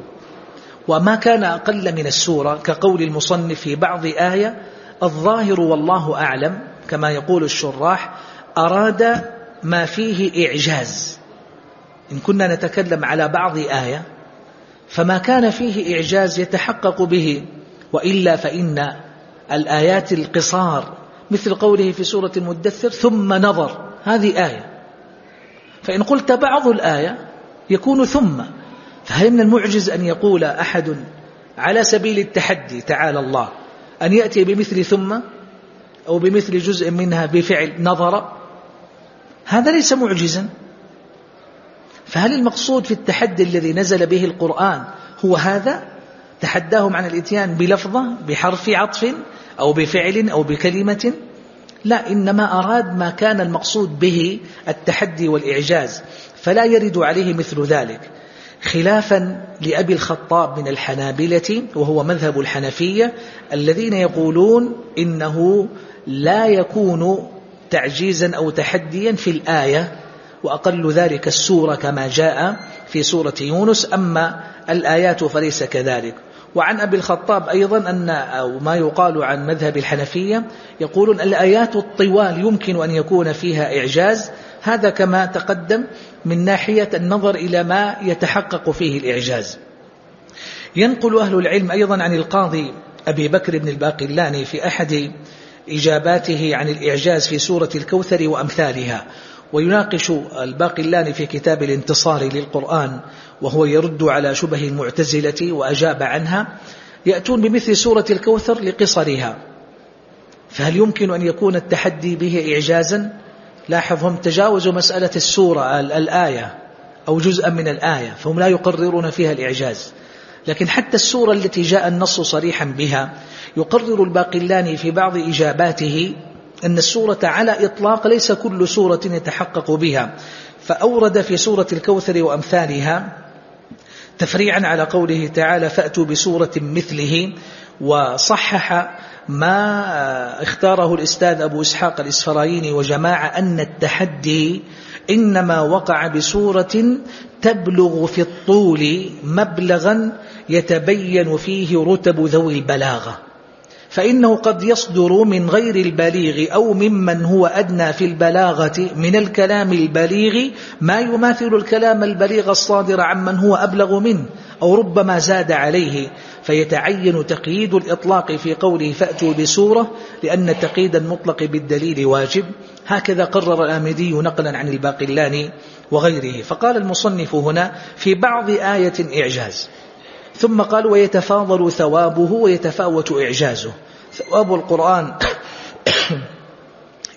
وما كان أقل من السورة كقول المصنف في بعض آية الظاهر والله أعلم كما يقول الشراح أراد ما فيه إعجاز. إن كنا نتكلم على بعض آية فما كان فيه إعجاز يتحقق به وإلا فإن الآيات القصار مثل قوله في سورة المدثر ثم نظر. هذه آية. فإن قلت بعض الآية يكون ثم. فهل من المعجز أن يقول أحد على سبيل التحدي تعالى الله أن يأتي بمثل ثم أو بمثل جزء منها بفعل نظر؟ هذا ليس معجزا. فهل المقصود في التحدي الذي نزل به القرآن هو هذا؟ تحداهم عن الإتيان بلفظة بحرف عطف؟ أو بفعل أو بكلمة لا إنما أراد ما كان المقصود به التحدي والإعجاز فلا يرد عليه مثل ذلك. خلافا لأبي الخطاب من الحنابلة وهو مذهب الحنفية الذين يقولون إنه لا يكون تعجيزا أو تحديا في الآية وأقل ذلك السورة كما جاء في سورة يونس أما الآيات فليس كذلك. وعن أبي الخطاب أيضا أن أو ما يقال عن مذهب الحنفية يقولون الآيات الطوال يمكن أن يكون فيها إعجاز. هذا كما تقدم من ناحية النظر إلى ما يتحقق فيه الإعجاز. ينقل أهل العلم أيضا عن القاضي أبي بكر بن الباقلاني في أحد إجاباته عن الإعجاز في سورة الكوثر وأمثالها. ويناقش الباقلاني في كتاب الانتصار للقرآن وهو يرد على شبه المعتزلة وأجاب عنها يأتون بمثل سورة الكوثر لقصرها. فهل يمكن أن يكون التحدي به إعجازا؟ لاحظ هم تجاوزوا مسألة السورة الآية أو جزءا من الآية فهم لا يقررون فيها الإعجاز. لكن حتى السورة التي جاء النص صريحا بها يقرر الباقلاني في بعض إجاباته أن السورة على إطلاق ليس كل سورة يتحقق بها. فأورد في سورة الكوثر وأمثالها تفريعا على قوله تعالى فأتوا بسورة مثله وصحح ما اختاره الإستاذ أبو إسحاق الإسفرايني وجماعة أن التحدي إنما وقع بسورة تبلغ في الطول مبلغا يتبين فيه رتب ذوي البلاغة. فإنه قد يصدر من غير البليغ أو ممن هو أدنى في البلاغة من الكلام البليغ ما يماثل الكلام البليغ الصادر عمن هو أبلغ منه أو ربما زاد عليه. فيتعين تقييد الإطلاق في قوله فأتوا بسورة لأن تقييد المطلق بالدليل واجب. هكذا قرر الآمدي نقلا عن الباقلاني وغيره. فقال المصنف هنا في بعض آية إعجاز. ثم قال ويتفاضل ثوابه ويتفاوت إعجازه. ثواب القرآن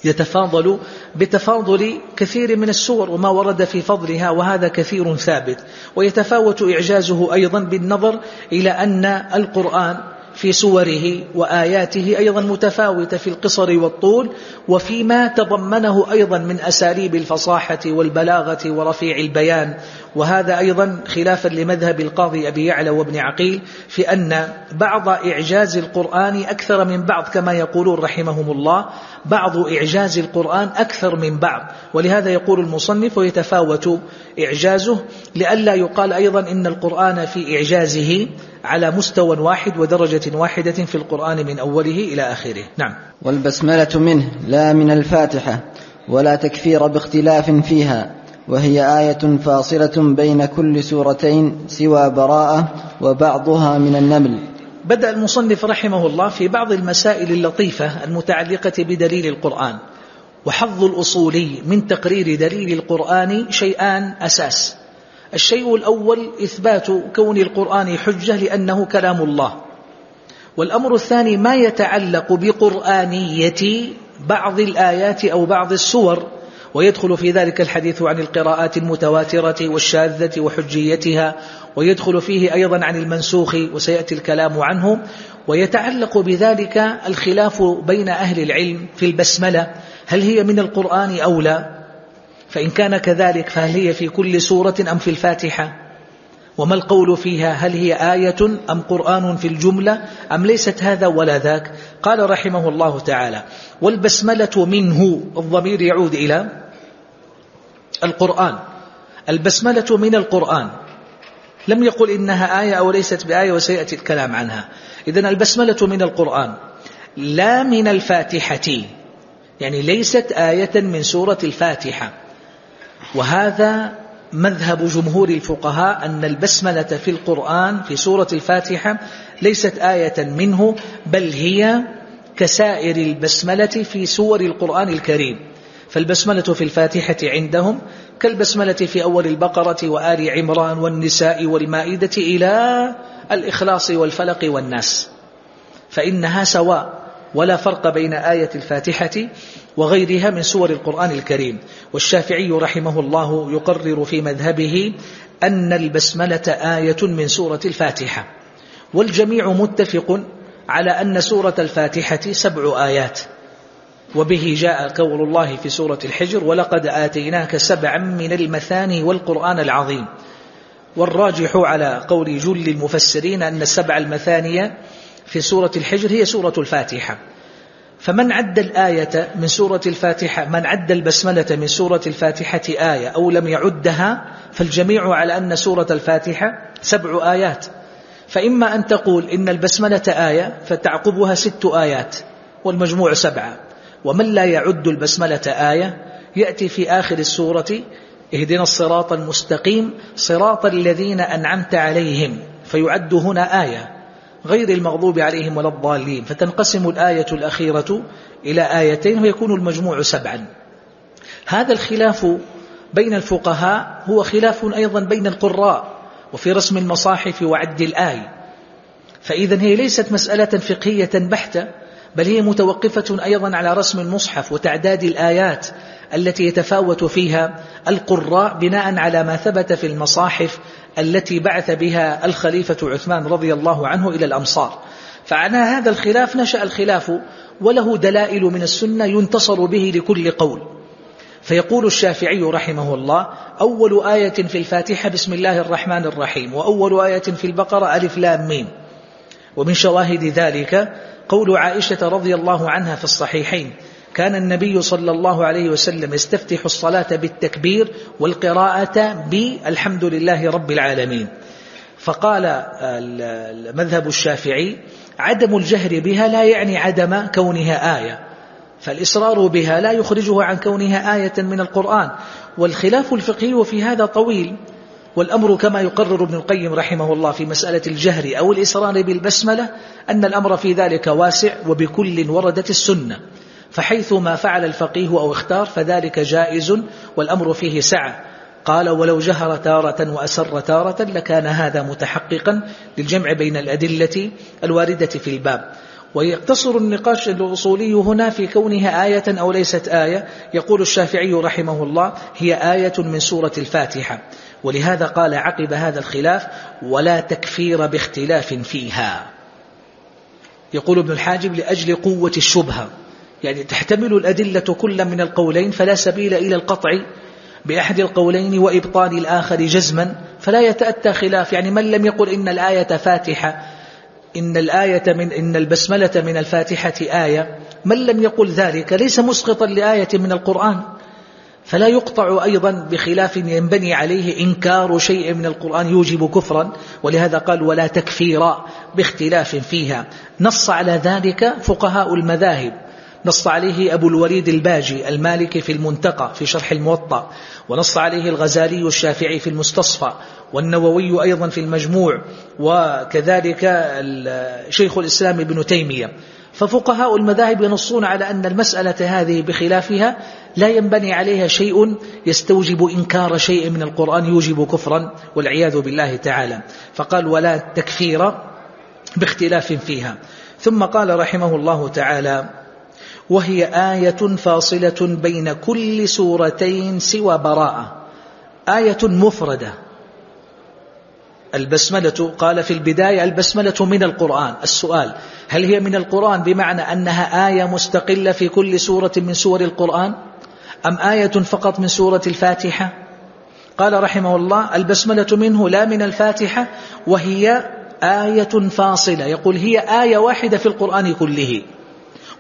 يتفاضل بتفاضل كثير من السور وما ورد في فضلها وهذا كثير ثابت. ويتفاوت إعجازه أيضا بالنظر إلى أن القرآن في سوره وآياته أيضا متفاوتة في القصر والطول وفيما تضمنه أيضا من أساليب الفصاحة والبلاغة ورفيع البيان. وهذا أيضا خلافا لمذهب القاضي أبي يعلى وابن عقيل في أن بعض إعجاز القرآن أكثر من بعض كما يقولون رحمهم الله بعض إعجاز القرآن أكثر من بعض. ولهذا يقول المصنف ويتفاوت إعجازه لئلا يقال أيضا إن القرآن في إعجازه على مستوى واحد ودرجة واحدة في القرآن من أوله إلى آخره. نعم. والبسملة منه لا من الفاتحة ولا تكفير باختلاف فيها وهي آية فاصلة بين كل سورتين سوى براءة وبعضها من النمل. بدأ المصنف رحمه الله في بعض المسائل اللطيفة المتعلقة بدليل القرآن وحظ الأصولي من تقرير دليل القرآن شيئان أساس. الشيء الأول إثبات كون القرآن حجة لأنه كلام الله. والأمر الثاني ما يتعلق بقرآنية بعض الآيات أو بعض السور ويدخل في ذلك الحديث عن القراءات المتواترة والشاذة وحجيتها ويدخل فيه أيضا عن المنسوخ وسيأتي الكلام عنه ويتعلق بذلك الخلاف بين أهل العلم في البسملة هل هي من القرآن أو لا؟ فإن كان كذلك فهل هي في كل سورة أم في الفاتحة؟ وما القول فيها؟ هل هي آية أم قرآن في الجملة؟ أم ليست هذا ولا ذاك؟ قال رحمه الله تعالى والبسملة منه الضمير يعود إلى القرآن. البسملة من القرآن. لم يقل إنها آية أو ليست بآية وسيأتي الكلام عنها. إذن البسملة من القرآن. لا من الفاتحة. يعني ليست آية من سورة الفاتحة. وهذا مذهب جمهور الفقهاء أن البسملة في القرآن في سورة الفاتحة ليست آية منه بل هي كسائر البسملة في سور القرآن الكريم. فالبسملة في الفاتحة عندهم كالبسملة في أول البقرة وآل عمران والنساء والمائدة إلى الإخلاص والفلق والناس. فإنها سواء ولا فرق بين آية الفاتحة وغيرها من سور القرآن الكريم. والشافعي رحمه الله يقرر في مذهبه أن البسملة آية من سورة الفاتحة. والجميع متفق على أن سورة الفاتحة سبع آيات. وبه جاء قول الله في سورة الحجر ولقد آتيناك سبعا من المثاني والقرآن العظيم والراجح على قول جل المفسرين أن السبع المثانية في سورة الحجر هي سورة الفاتحة. فمن عد الآية من سورة الفاتحة من عد البسملة من سورة الفاتحة آية أو لم يعدها فالجميع على أن سورة الفاتحة سبع آيات. فإما أن تقول إن البسملة آية فتعقبها ست آيات والمجموع سبعة. ومن لا يعد البسملة آية يأتي في آخر السورة اهدنا الصراط المستقيم صراط الذين أنعمت عليهم فيعد هنا آية. غير المغضوب عليهم ولا الضالين. فتنقسم الآية الأخيرة إلى آيتين ويكون المجموع سبعا. هذا الخلاف بين الفقهاء هو خلاف أيضا بين القراء وفي رسم المصاحف وعد الآي. فإذا هي ليست مسألة فقهية بحتة بل هي متوقفة أيضا على رسم المصحف وتعداد الآيات التي يتفاوت فيها القراء بناء على ما ثبت في المصاحف التي بعث بها الخليفة عثمان رضي الله عنه إلى الأمصار. فعلى هذا الخلاف نشأ الخلاف وله دلائل من السنة ينتصر به لكل قول. فيقول الشافعي رحمه الله أول آية في الفاتحة بسم الله الرحمن الرحيم وأول آية في البقرة ألف لام ميم. ومن شواهد ذلك قول عائشة رضي الله عنها في الصحيحين كان النبي صلى الله عليه وسلم يستفتح الصلاة بالتكبير والقراءة بالحمد لله رب العالمين. فقال المذهب الشافعي عدم الجهر بها لا يعني عدم كونها آية. فالإصرار بها لا يخرجه عن كونها آية من القرآن. والخلاف الفقهي في هذا طويل. والأمر كما يقرر ابن القيم رحمه الله في مسألة الجهر أو الإصرار بالبسملة أن الأمر في ذلك واسع وبكل وردت السنة. فحيث ما فعل الفقيه أو اختار فذلك جائز والأمر فيه سعة. قال ولو جهر تارة وأسر تارة لكان هذا متحققا للجمع بين الأدلة الواردة في الباب. ويقتصر النقاش الأصولي هنا في كونها آية أو ليست آية. يقول الشافعي رحمه الله هي آية من سورة الفاتحة. ولهذا قال عقب هذا الخلاف ولا تكفير باختلاف فيها. يقول ابن الحاجب لأجل قوة الشبهة. يعني تحتمل الأدلة كل من القولين فلا سبيل إلى القطع بأحد القولين وإبطال الآخر جزما فلا يتأتى خلاف. يعني من لم يقل إن الآية فاتحة إن الآية من إن البسملة من الفاتحة آية من لم يقل ذلك ليس مسقطا لآية من القرآن. فلا يقطع أيضا بخلاف ينبني عليه إنكار شيء من القرآن يوجب كفرا. ولهذا قال ولا تكفير باختلاف فيها. نص على ذلك فقهاء المذاهب. نص عليه أبو الوليد الباجي المالكي في المنتقى في شرح الموطأ ونص عليه الغزالي الشافعي في المستصفى والنووي أيضا في المجموع وكذلك شيخ الإسلام ابن تيمية. ففقهاء المذاهب ينصون على أن المسألة هذه بخلافها لا ينبني عليها شيء يستوجب إنكار شيء من القرآن يوجب كفرا والعياذ بالله تعالى. فقال ولا تكفير باختلاف فيها. ثم قال رحمه الله تعالى وهي آية فاصلة بين كل سورتين سوى براءة. آية مفردة. البسملة قال في البداية البسملة من القرآن. السؤال هل هي من القرآن بمعنى أنها آية مستقلة في كل سورة من سور القرآن؟ أم آية فقط من سورة الفاتحة؟ قال رحمه الله البسملة منه لا من الفاتحة وهي آية فاصلة. يقول هي آية واحدة في القرآن كله.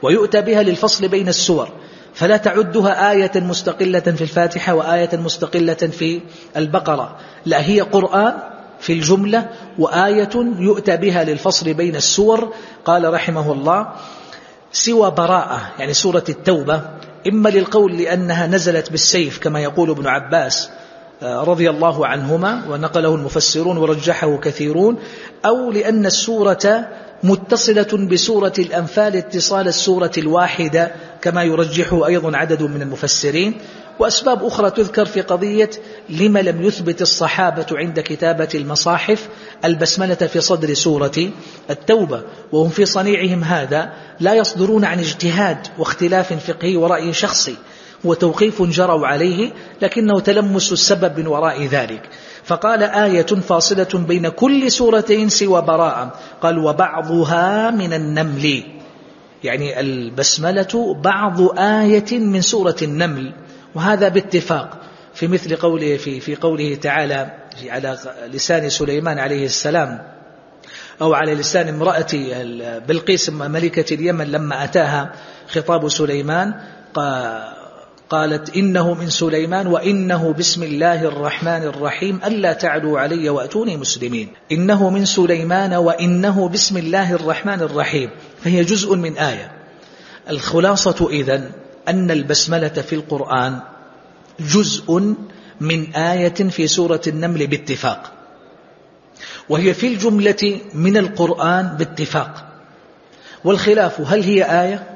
ويؤتى بها للفصل بين السور فلا تعدها آية مستقلة في الفاتحة وآية مستقلة في البقرة لا هي قرآن في الجملة وآية يؤتى بها للفصل بين السور قال رحمه الله سوى براءة يعني سورة التوبة إما للقول لأنها نزلت بالسيف كما يقول ابن عباس آه، رضي الله عنهما ونقله المفسرون ورجحه كثيرون أو لأن السورة متصلة بسورة الأنفال اتصال السورة الواحدة كما يرجحه أيضا عدد من المفسرين. وأسباب أخرى تذكر في قضية لما لم يثبت الصحابة عند كتابة المصاحف البسملة في صدر سورة التوبة. وهم في صنيعهم هذا لا يصدرون عن اجتهاد واختلاف فقهي ورأي شخصي وتوقيف جروا عليه لكنه تلمس السبب من وراء ذلك. فقال آية فاصلة بين كل سورتين سوى براءة. قال وبعضها من النمل. يعني البسملة بعض آية من سورة النمل. وهذا باتفاق في مثل قوله في في قوله تعالى على لسان سليمان عليه السلام أو على لسان امرأة بلقيس ملكة اليمن لما أتاها خطاب سليمان. قالت إنه من سليمان وإنه بسم الله الرحمن الرحيم ألا تعلوا علي وأتوني مسلمين. إنه من سليمان وإنه بسم الله الرحمن الرحيم. فهي جزء من آية. الخلاصة إذن أن البسملة في القرآن جزء من آية في سورة النمل باتفاق. وهي في الجملة من القرآن باتفاق. والخلاف هل هي آية؟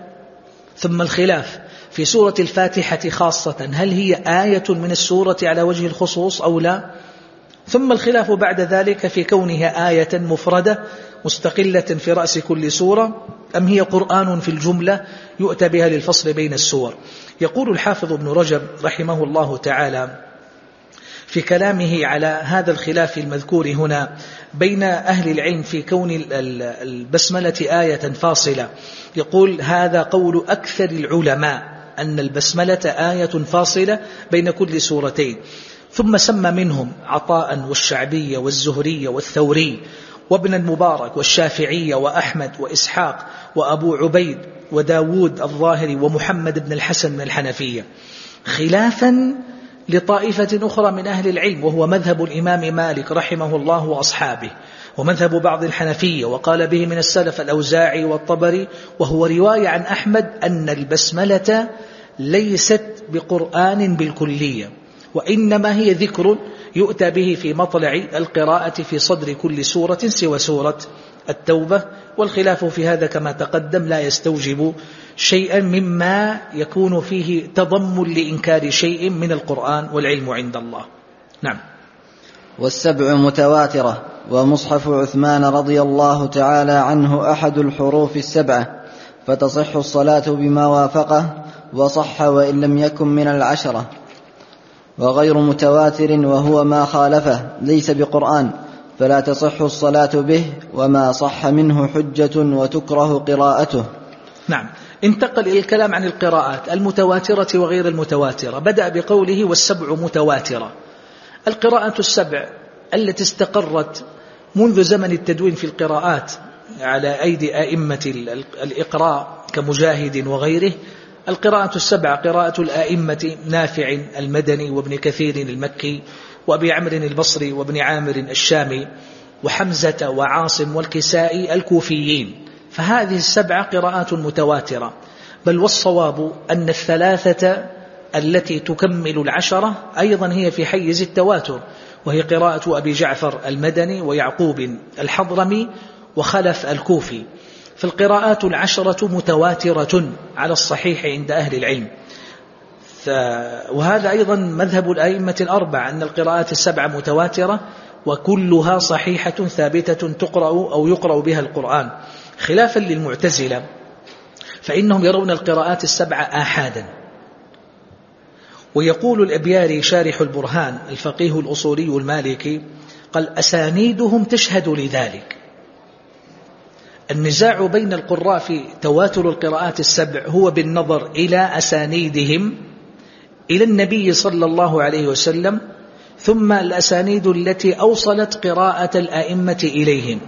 ثم الخلاف في سورة الفاتحة خاصة هل هي آية من السورة على وجه الخصوص أو لا؟ ثم الخلاف بعد ذلك في كونها آية مفردة مستقلة في رأس كل سورة أم هي قرآن في الجملة يؤتى بها للفصل بين السور؟ يقول الحافظ ابن رجب رحمه الله تعالى في كلامه على هذا الخلاف المذكور هنا بين أهل العلم في كون البسملة آية فاصلة. يقول هذا قول أكثر العلماء أن البسملة آية فاصلة بين كل سورتين. ثم سمى منهم عطاء والشعبية والزهرية والثوري وابن المبارك والشافعية وأحمد وإسحاق وأبو عبيد وداود الظاهري ومحمد بن الحسن من الحنفية. خلافا لطائفة أخرى من أهل العلم وهو مذهب الإمام مالك رحمه الله وأصحابه. ومذهب بعض الحنفية وقال به من السلف الأوزاعي والطبري وهو رواية عن أحمد أن البسملة ليست بقرآن بالكلية وإنما هي ذكر يؤتى به في مطلع القراءة في صدر كل سورة سوى سورة التوبة والخلاف في هذا كما تقدم لا يستوجب شيئا مما يكون فيه تضمن لإنكار شيء من القرآن والعلم عند الله. نعم. والسبع متواترة ومصحف عثمان رضي الله تعالى عنه أحد الحروف السبعة فتصح الصلاة بما وافقه وصح وإن لم يكن من العشرة. وغير متواتر وهو ما خالفه ليس بقرآن فلا تصح الصلاة به وما صح منه حجة وتكره قراءته. نعم. انتقل إلى الكلام عن القراءات المتواترة وغير المتواترة. بدأ بقوله والسبع متواترة. القراءة السبع التي استقرت منذ زمن التدوين في القراءات على أيدي أئمة الإقراء كمجاهد وغيره. القراءة السبع قراءة الآئمة نافع المدني وابن كثير المكي وأبي عمرو البصري وابن عامر الشامي وحمزة وعاصم والكسائي الكوفيين. فهذه السبعة قراءات متواترة. بل والصواب أن الثلاثة التي تكمل العشرة أيضا هي في حيز التواتر وهي قراءة أبي جعفر المدني ويعقوب الحضرمي وخلف الكوفي. فالقراءات العشرة متواترة على الصحيح عند أهل العلم. وهذا أيضا مذهب الأئمة الأربع أن القراءات السبع متواترة وكلها صحيحة ثابتة تقرأ أو يقرأ بها القرآن. خلافا للمعتزلة فإنهم يرون القراءات السبع آحادا. ويقول الأبياري شارح البرهان الفقيه الأصولي المالكي قال أسانيدهم تشهد لذلك. النزاع بين القراء في تواتر القراءات السبع هو بالنظر إلى أسانيدهم إلى النبي صلى الله عليه وسلم ثم الأسانيد التي أوصلت قراءة الآئمة إليهم.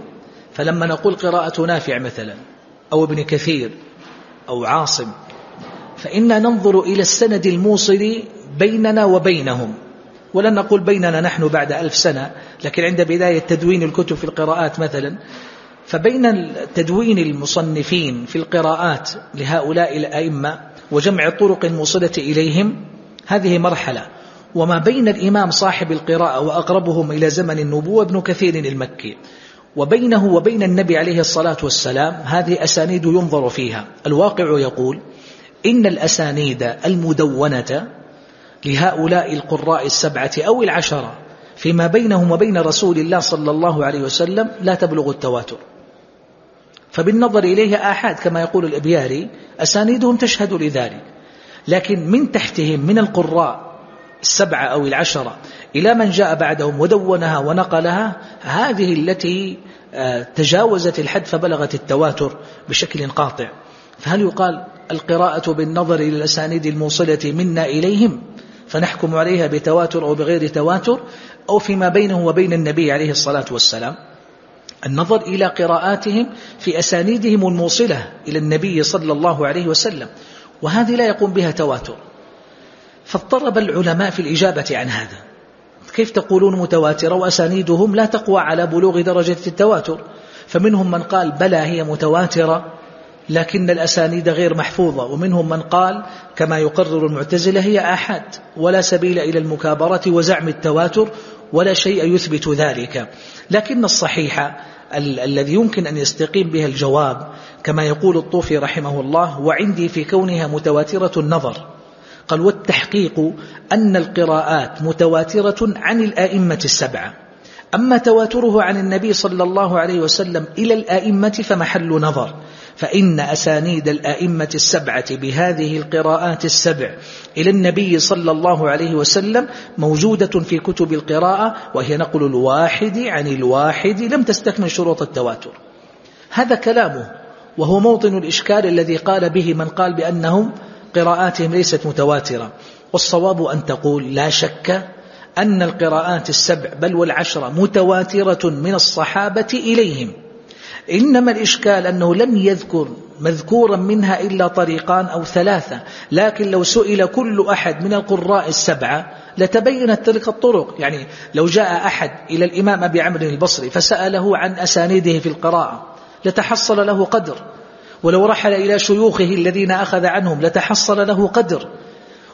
فلما نقول قراءة نافع مثلا أو ابن كثير أو عاصم فإنا ننظر إلى السند الموصل بيننا وبينهم. ولن نقول بيننا نحن بعد ألف سنة لكن عند بداية تدوين الكتب في القراءات مثلا فبين تدوين المصنفين في القراءات لهؤلاء الأئمة وجمع الطرق الموصلة إليهم هذه مرحلة. وما بين الإمام صاحب القراءة وأقربهم إلى زمن النبوة ابن كثير المكي. وبينه وبين النبي عليه الصلاة والسلام هذه أسانيد ينظر فيها. الواقع يقول إن الأسانيد المدونة لهؤلاء القراء السبعة أو العشرة فيما بينهم وبين رسول الله صلى الله عليه وسلم لا تبلغ التواتر. فبالنظر إليها آحاد كما يقول الأبياري أسانيدهم تشهد لذلك. لكن من تحتهم من القراء السبعة أو العشرة إلى من جاء بعدهم ودونها ونقلها هذه التي آه، تجاوزت الحد فبلغت التواتر بشكل قاطع. فهل يقال القراءة بالنظر إلى الأسانيد الموصلة منا إليهم؟ فنحكم عليها بتواتر أو بغير تواتر أو فيما بينه وبين النبي عليه الصلاة والسلام. النظر إلى قراءاتهم في أسانيدهم الموصلة إلى النبي صلى الله عليه وسلم وهذه لا يقوم بها تواتر. فاضطرب العلماء في الإجابة عن هذا. كيف تقولون متواترة وأسانيدهم لا تقوى على بلوغ درجة التواتر؟ فمنهم من قال بلى هي متواترة. لكن الأسانيد غير محفوظة. ومنهم من قال كما يقرر المعتزلة هي آحاد ولا سبيل إلى المكابرة وزعم التواتر ولا شيء يثبت ذلك. لكن الصحيح ال الذي يمكن أن يستقيم بها الجواب كما يقول الطوفي رحمه الله وعندي في كونها متواترة النظر. قال والتحقيق أن القراءات متواترة عن الآئمة السبعة. أما تواتره عن النبي صلى الله عليه وسلم إلى الآئمة فمحل نظر. فإن أسانيد الآئمة السبعة بهذه القراءات السبع إلى النبي صلى الله عليه وسلم موجودة في كتب القراءة وهي نقل الواحد عن الواحد لم تستكمل شروط التواتر. هذا كلامه وهو موطن الإشكال الذي قال به من قال بأنهم قراءاتهم ليست متواترة. والصواب أن تقول لا شك أن القراءات السبع بل والعشرة متواترة من الصحابة إليهم. إنما الإشكال أنه لم يذكر مذكورا منها إلا طريقان أو ثلاثة لكن لو سئل كل أحد من القراء السبعة لتبينت تلك الطرق. يعني لو جاء أحد إلى الإمام أبي عمرو البصري فسأله عن أسانيده في القراءة لتحصل له قدر. ولو رحل إلى شيوخه الذين أخذ عنهم لتحصل له قدر.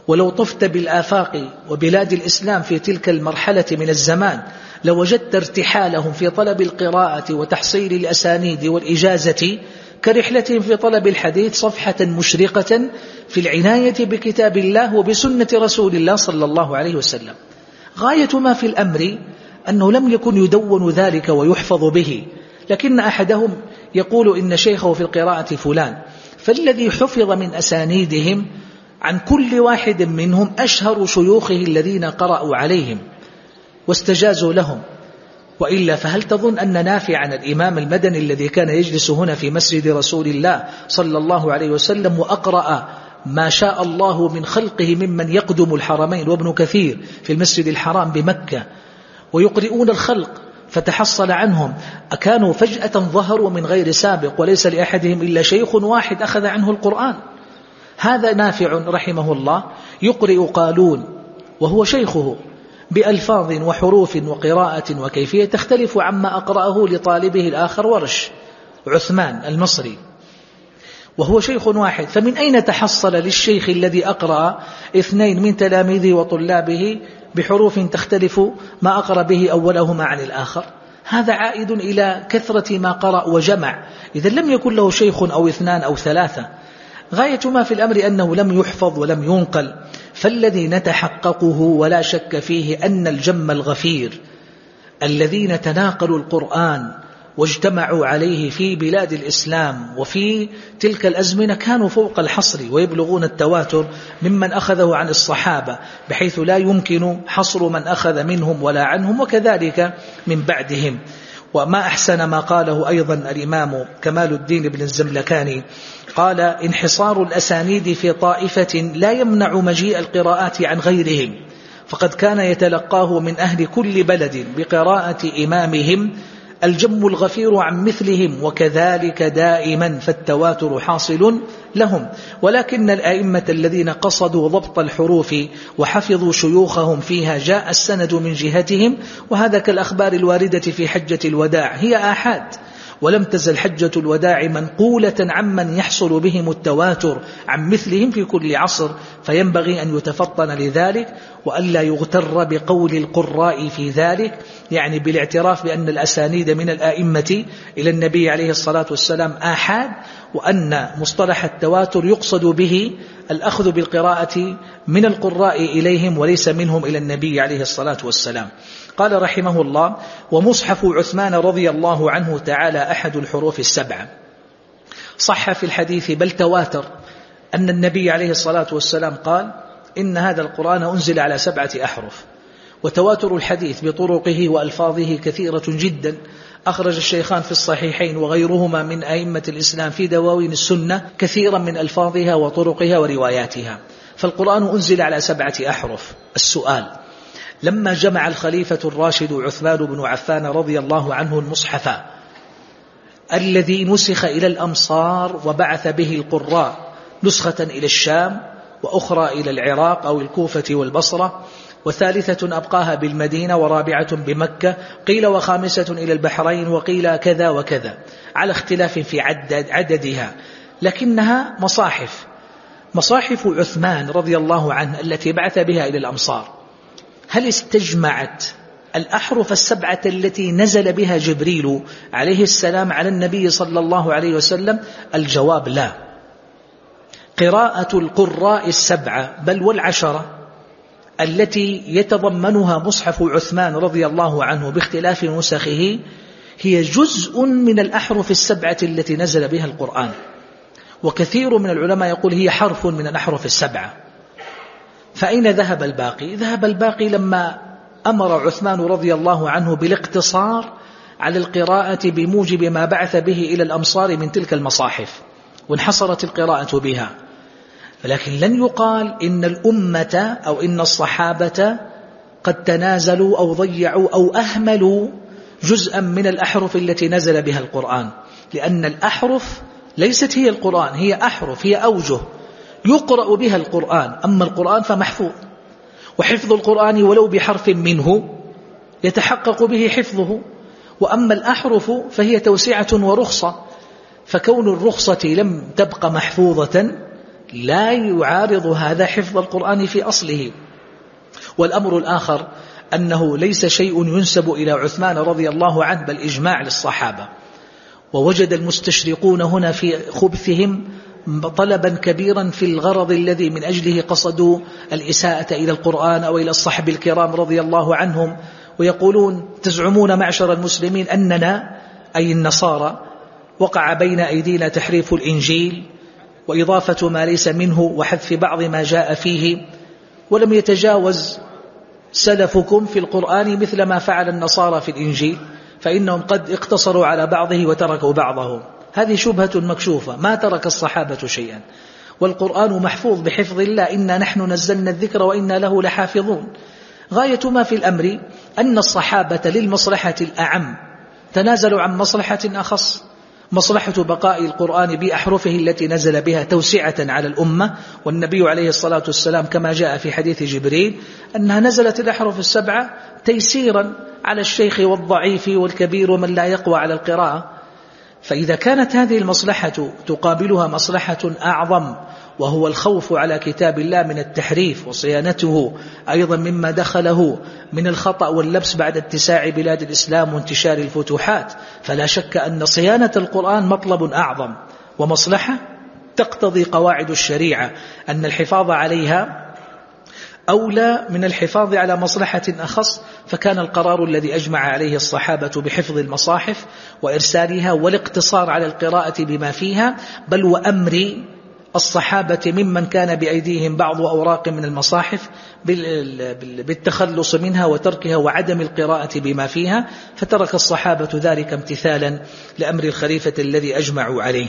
ولو طفت بالآفاق وبلاد الإسلام في تلك المرحلة من الزمان لوجدت ارتحالهم في طلب القراءة وتحصيل الأسانيد والإجازة كرحلتهم في طلب الحديث صفحة مشرقة في العناية بكتاب الله وبسنة رسول الله صلى الله عليه وسلم. غاية ما في الأمر أنه لم يكن يدون ذلك ويحفظ به لكن أحدهم يقول إن شيخه في القراءة فلان فالذي حفظ من أسانيدهم عن كل واحد منهم أشهر شيوخه الذين قرأوا عليهم. واستجازوا لهم. وإلا فهل تظن أن نافعا الإمام المدني الذي كان يجلس هنا في مسجد رسول الله صلى الله عليه وسلم وأقرأ ما شاء الله من خلقه ممن يقدم الحرمين وابن كثير في المسجد الحرام بمكة ويقرؤون الخلق فتحصل عنهم. أكانوا فجأة ظهروا من غير سابق وليس لأحدهم إلا شيخ واحد أخذ عنه القرآن. هذا نافع رحمه الله. يقرئ قالون وهو شيخه. بألفاظ وحروف وقراءة وكيفية تختلف عما أقرأه لطالبه الآخر ورش. عثمان المصري. وهو شيخ واحد. فمن أين تحصل للشيخ الذي أقرأ اثنين من تلاميذه وطلابه بحروف تختلف ما أقرأ به أولهما عن الآخر؟ هذا عائد إلى كثرة ما قرأ وجمع. إذا لم يكن له شيخ أو اثنان أو ثلاثة. غاية ما في الأمر أنه لم يحفظ ولم ينقل. فالذي نتحققه ولا شك فيه أن الجم الغفير الذين تناقلوا القرآن واجتمعوا عليه في بلاد الإسلام وفي تلك الأزمنة كانوا فوق الحصر ويبلغون التواتر ممن أخذه عن الصحابة بحيث لا يمكن حصر من أخذ منهم ولا عنهم وكذلك من بعدهم. وما أحسن ما قاله أيضا الإمام كمال الدين بن الزملكاني قال انحصار الأسانيد في طائفة لا يمنع مجيء القراءات عن غيرهم فقد كان يتلقاه من أهل كل بلد بقراءة إمامهم الجم الغفير عن مثلهم وكذلك دائما فالتواتر حاصل لهم. ولكن الأئمة الذين قصدوا ضبط الحروف وحفظوا شيوخهم فيها جاء السند من جهتهم وهذا كالأخبار الواردة في حجة الوداع هي آحاد. ولم تزل حجة الوداع منقولة عمن يحصل بهم التواتر عن مثلهم في كل عصر فينبغي أن يتفطن لذلك وألا يغتر بقول القراء في ذلك يعني بالاعتراف بأن الأسانيد من الآئمة إلى النبي عليه الصلاة والسلام آحاد وأن مصطلح التواتر يقصد به الأخذ بالقراءة من القراء إليهم وليس منهم إلى النبي عليه الصلاة والسلام. قال رحمه الله ومصحف عثمان رضي الله عنه تعالى أحد الحروف السبعة صح في الحديث بل تواتر أن النبي عليه الصلاة والسلام قال إن هذا القرآن أنزل على سبعة أحرف. وتواتر الحديث بطرقه وألفاظه كثيرة جدا. أخرج الشيخان في الصحيحين وغيرهما من أئمة الإسلام في دواوين السنة كثيرا من ألفاظها وطرقها ورواياتها. فالقرآن أنزل على سبعة أحرف. السؤال لما جمع الخليفة الراشد عثمان بن عفان رضي الله عنه المصحف الذي نسخ إلى الأمصار وبعث به القراء نسخة إلى الشام وأخرى إلى العراق أو الكوفة والبصرة وثالثة أبقاها بالمدينة ورابعة بمكة قيل وخامسة إلى البحرين وقيل كذا وكذا على اختلاف في عدد عددها لكنها مصاحف مصاحف عثمان رضي الله عنه التي بعث بها إلى الأمصار. هل استجمعت الأحرف السبعة التي نزل بها جبريل عليه السلام على النبي صلى الله عليه وسلم؟ الجواب لا. قراءة القراء السبعة بل والعشرة التي يتضمنها مصحف عثمان رضي الله عنه باختلاف نسخه هي جزء من الأحرف السبعة التي نزل بها القرآن. وكثير من العلماء يقول هي حرف من الأحرف السبعة. فأين ذهب الباقي؟ ذهب الباقي لما أمر عثمان رضي الله عنه بالاقتصار على القراءة بموجب ما بعث به إلى الأمصار من تلك المصاحف وانحصرت القراءة بها لكن لن يقال إن الأمة أو إن الصحابة قد تنازلوا أو ضيعوا أو أهملوا جزءا من الأحرف التي نزل بها القرآن لأن الأحرف ليست هي القرآن هي أحرف هي أوجه يقرأ بها القرآن. أما القرآن فمحفوظ. وحفظ القرآن ولو بحرف منه يتحقق به حفظه. وأما الأحرف فهي توسعة ورخصة. فكون الرخصة لم تبق محفوظة لا يعارض هذا حفظ القرآن في أصله. والأمر الآخر أنه ليس شيء ينسب إلى عثمان رضي الله عنه بل إجماع للصحابة. ووجد المستشرقون هنا في خبثهم طلبا كبيرا في الغرض الذي من أجله قصدوا الإساءة إلى القرآن أو إلى الصحب الكرام رضي الله عنهم ويقولون تزعمون معشر المسلمين أننا أي النصارى وقع بين أيدينا تحريف الإنجيل وإضافة ما ليس منه وحذف بعض ما جاء فيه ولم يتجاوز سلفكم في القرآن مثل ما فعل النصارى في الإنجيل فإنهم قد اقتصروا على بعضه وتركوا بعضه هذه شبهة مكشوفة ما ترك الصحابة شيئا. والقرآن محفوظ بحفظ الله إنا نحن نزلنا الذكر وإنا له لحافظون. غاية ما في الأمر أن الصحابة للمصلحة الأعم تنازلوا عن مصلحة أخص. مصلحة بقاء القرآن بأحرفه التي نزل بها توسعة على الأمة. والنبي عليه الصلاة والسلام كما جاء في حديث جبريل أنها نزلت الأحرف السبعة تيسيرا على الشيخ والضعيف والكبير ومن لا يقوى على القراءة. فإذا كانت هذه المصلحة تقابلها مصلحة أعظم وهو الخوف على كتاب الله من التحريف وصيانته أيضا مما دخله من الخطأ واللبس بعد اتساع بلاد الإسلام وانتشار الفتوحات. فلا شك أن صيانة القرآن مطلب أعظم ومصلحة تقتضي قواعد الشريعة أن الحفاظ عليها أولى من الحفاظ على مصلحة أخص فكان القرار الذي أجمع عليه الصحابة بحفظ المصاحف وإرسالها والاقتصار على القراءة بما فيها بل وأمر الصحابة ممن كان بأيديهم بعض أوراق من المصاحف بالتخلص منها وتركها وعدم القراءة بما فيها فترك الصحابة ذلك امتثالا لأمر الخليفة الذي أجمعوا عليه.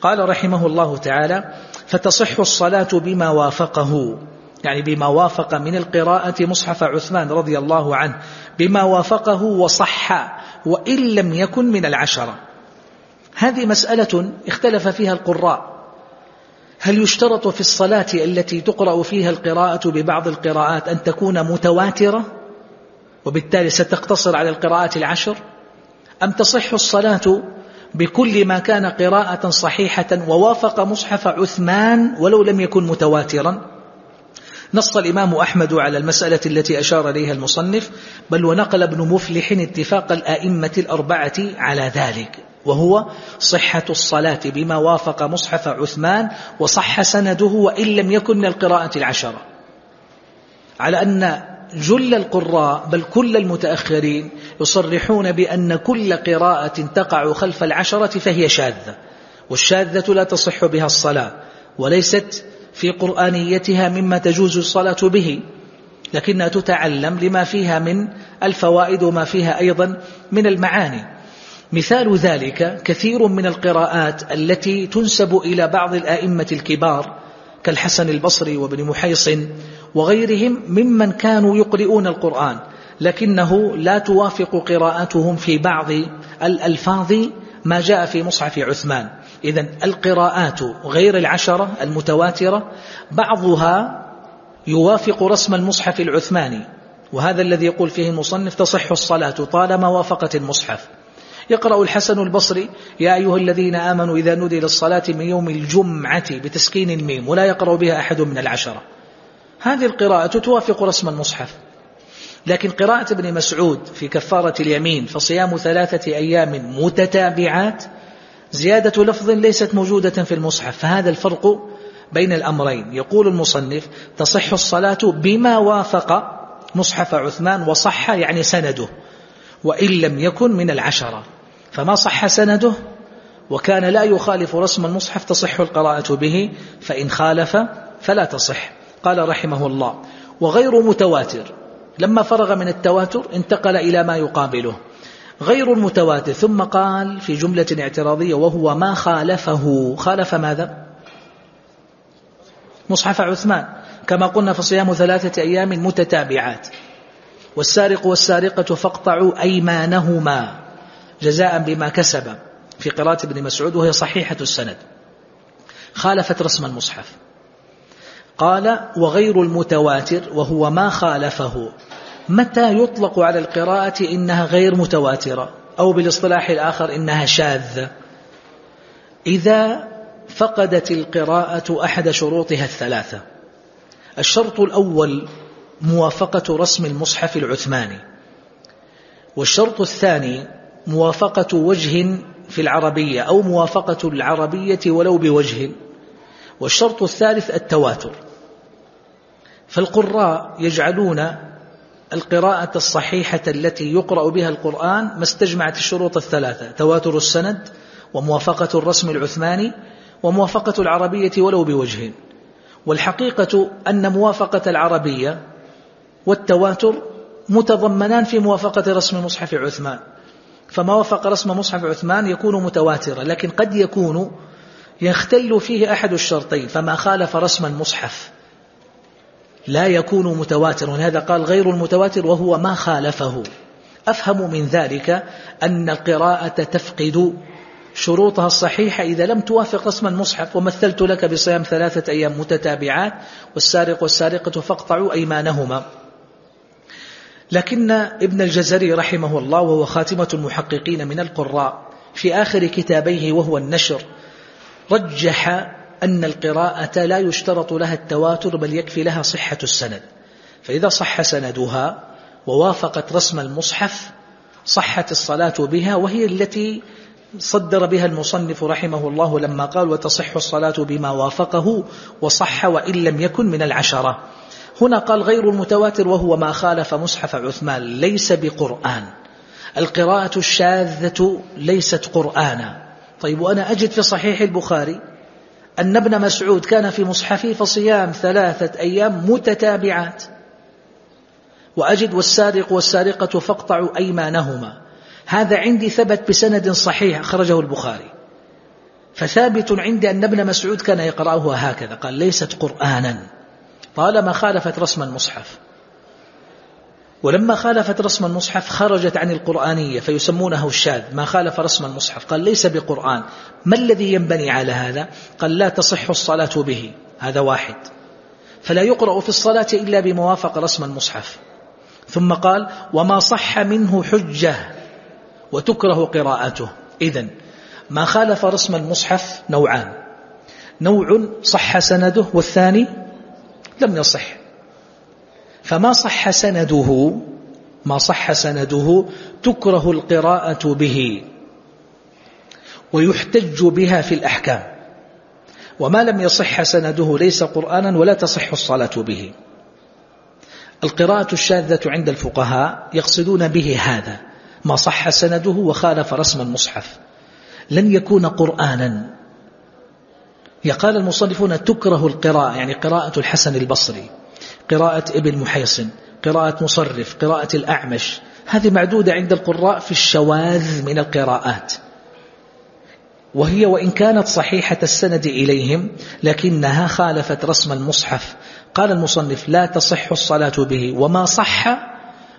قال رحمه الله تعالى فتصح الصلاة بما وافقه يعني بما وافق من القراءة مصحف عثمان رضي الله عنه بما وافقه وصح وإن لم يكن من العشرة. هذه مسألة اختلف فيها القراء. هل يشترط في الصلاة التي تقرأ فيها القراءة ببعض القراءات أن تكون متواترة؟ وبالتالي ستقتصر على القراءات العشر؟ أم تصح الصلاة بكل ما كان قراءة صحيحة ووافق مصحف عثمان ولو لم يكن متواترا؟ نص الإمام أحمد على المسألة التي أشار إليها المصنف بل ونقل ابن مفلح اتفاق الآئمة الأربعة على ذلك وهو صحة الصلاة بما وافق مصحف عثمان وصح سنده وإن لم يكن من القراءة العشرة. على أن جل القراء بل كل المتأخرين يصرحون بأن كل قراءة تقع خلف العشرة فهي شاذة والشاذة لا تصح بها الصلاة وليست في قرآنيتها مما تجوز الصلاة به لكنها تتعلم لما فيها من الفوائد وما فيها أيضا من المعاني. مثال ذلك كثير من القراءات التي تنسب إلى بعض الآئمة الكبار كالحسن البصري وابن محيص وغيرهم ممن كانوا يقرؤون القرآن لكنه لا توافق قراءتهم في بعض الألفاظ ما جاء في مصحف عثمان. إذا القراءات غير العشرة المتواترة بعضها يوافق رسم المصحف العثماني وهذا الذي يقول فيه المصنف تصح الصلاة طالما وافقت المصحف. يقرأ الحسن البصري يا أيها الذين آمنوا إذا نودي للصلاة من يوم الجمعة بتسكين الميم ولا يقرأ بها أحد من العشرة. هذه القراءة توافق رسم المصحف. لكن قراءة ابن مسعود في كفارة اليمين فصيام ثلاثة أيام متتابعات زيادة لفظ ليست موجودة في المصحف فهذا الفرق بين الأمرين. يقول المصنف تصح الصلاة بما وافق مصحف عثمان وصح يعني سنده وإن لم يكن من العشرة. فما صح سنده؟ وكان لا يخالف رسم المصحف تصح القراءة به فإن خالف فلا تصح. قال رحمه الله وغير متواتر لما فرغ من التواتر انتقل إلى ما يقابله. غير المتواتر. ثم قال في جملة اعتراضية وهو ما خالفه. خالف ماذا؟ مصحف عثمان. كما قلنا في صيام ثلاثة أيام متتابعات. والسارق والسارقة فاقطعوا أيمانهما جزاء بما كسب. في قراءة ابن مسعود وهي صحيحة السند. خالفت رسم المصحف. قال وغير المتواتر وهو ما خالفه. متى يطلق على القراءة إنها غير متواترة؟ أو بالاصطلاح الآخر إنها شاذة. إذا فقدت القراءة أحد شروطها الثلاثة. الشرط الأول موافقة رسم المصحف العثماني. والشرط الثاني موافقة وجه في العربية أو موافقة العربية ولو بوجه. والشرط الثالث التواتر. فالقراء يجعلون القراءة الصحيحة التي يقرأ بها القرآن ما استجمعت الشروط الثلاثة تواتر السند وموافقة الرسم العثماني وموافقة العربية ولو بوجه. والحقيقة أن موافقة العربية والتواتر متضمنان في موافقة رسم مصحف عثمان. فما وافق رسم مصحف عثمان يكون متواترا لكن قد يكون يختل فيه أحد الشرطين فما خالف رسم المصحف. لا يكون متواترا هذا قال غير المتواتر وهو ما خالفه. أفهم من ذلك أن القراءة تفقد شروطها الصحيحة إذا لم توافق رسم المصحف ومثلت لك بصيام ثلاثة أيام متتابعات والسارق والسارقة فاقطعوا أيمانهما. لكن ابن الجزري رحمه الله وهو خاتمة المحققين من القراء في آخر كتابيه وهو النشر رجح أن القراءة لا يشترط لها التواتر بل يكفي لها صحة السند. فإذا صح سندها ووافقت رسم المصحف صحت الصلاة بها وهي التي صدر بها المصنف رحمه الله لما قال وتصح الصلاة بما وافقه وصح وإن لم يكن من العشرة هنا قال غير المتواتر وهو ما خالف مصحف عثمان ليس بقرآن القراءة الشاذة ليست قرآنا. طيب وأنا أجد في صحيح البخاري أن ابن مسعود كان في مصحفه فصيام ثلاثة أيام متتابعات. وأجد والسارق والسارقة فاقطعوا أيمانهما. هذا عندي ثبت بسند صحيح أخرجه البخاري. فثابت عندي أن ابن مسعود كان يقرأه هكذا. قال ليست قرآنا. طالما خالفت رسم المصحف. ولما خالفت رسم المصحف خرجت عن القرآنية فيسمونه الشاذ. ما خالف رسم المصحف قال ليس بقرآن. ما الذي ينبني على هذا؟ قال لا تصح الصلاة به. هذا واحد. فلا يقرأ في الصلاة إلا بموافق رسم المصحف. ثم قال وما صح منه حجة وتكره قراءته. إذن ما خالف رسم المصحف نوعان. نوع صح سنده والثاني لم يصح. فما صح سنده ما صح سنده تكره القراءة به ويحتج بها في الأحكام. وما لم يصح سنده ليس قرآنا ولا تصح الصلاة به. القراءة الشاذة عند الفقهاء يقصدون به هذا ما صح سنده وخالف رسم المصحف. لن يكون قرآنا. يقال المصنفون تكره القراءة يعني قراءة الحسن البصري. قراءة ابن محيصن قراءة مصرف قراءة الأعمش. هذه معدودة عند القراء في الشواذ من القراءات. وهي وإن كانت صحيحة السند إليهم لكنها خالفت رسم المصحف. قال المصنف لا تصح الصلاة به وما صح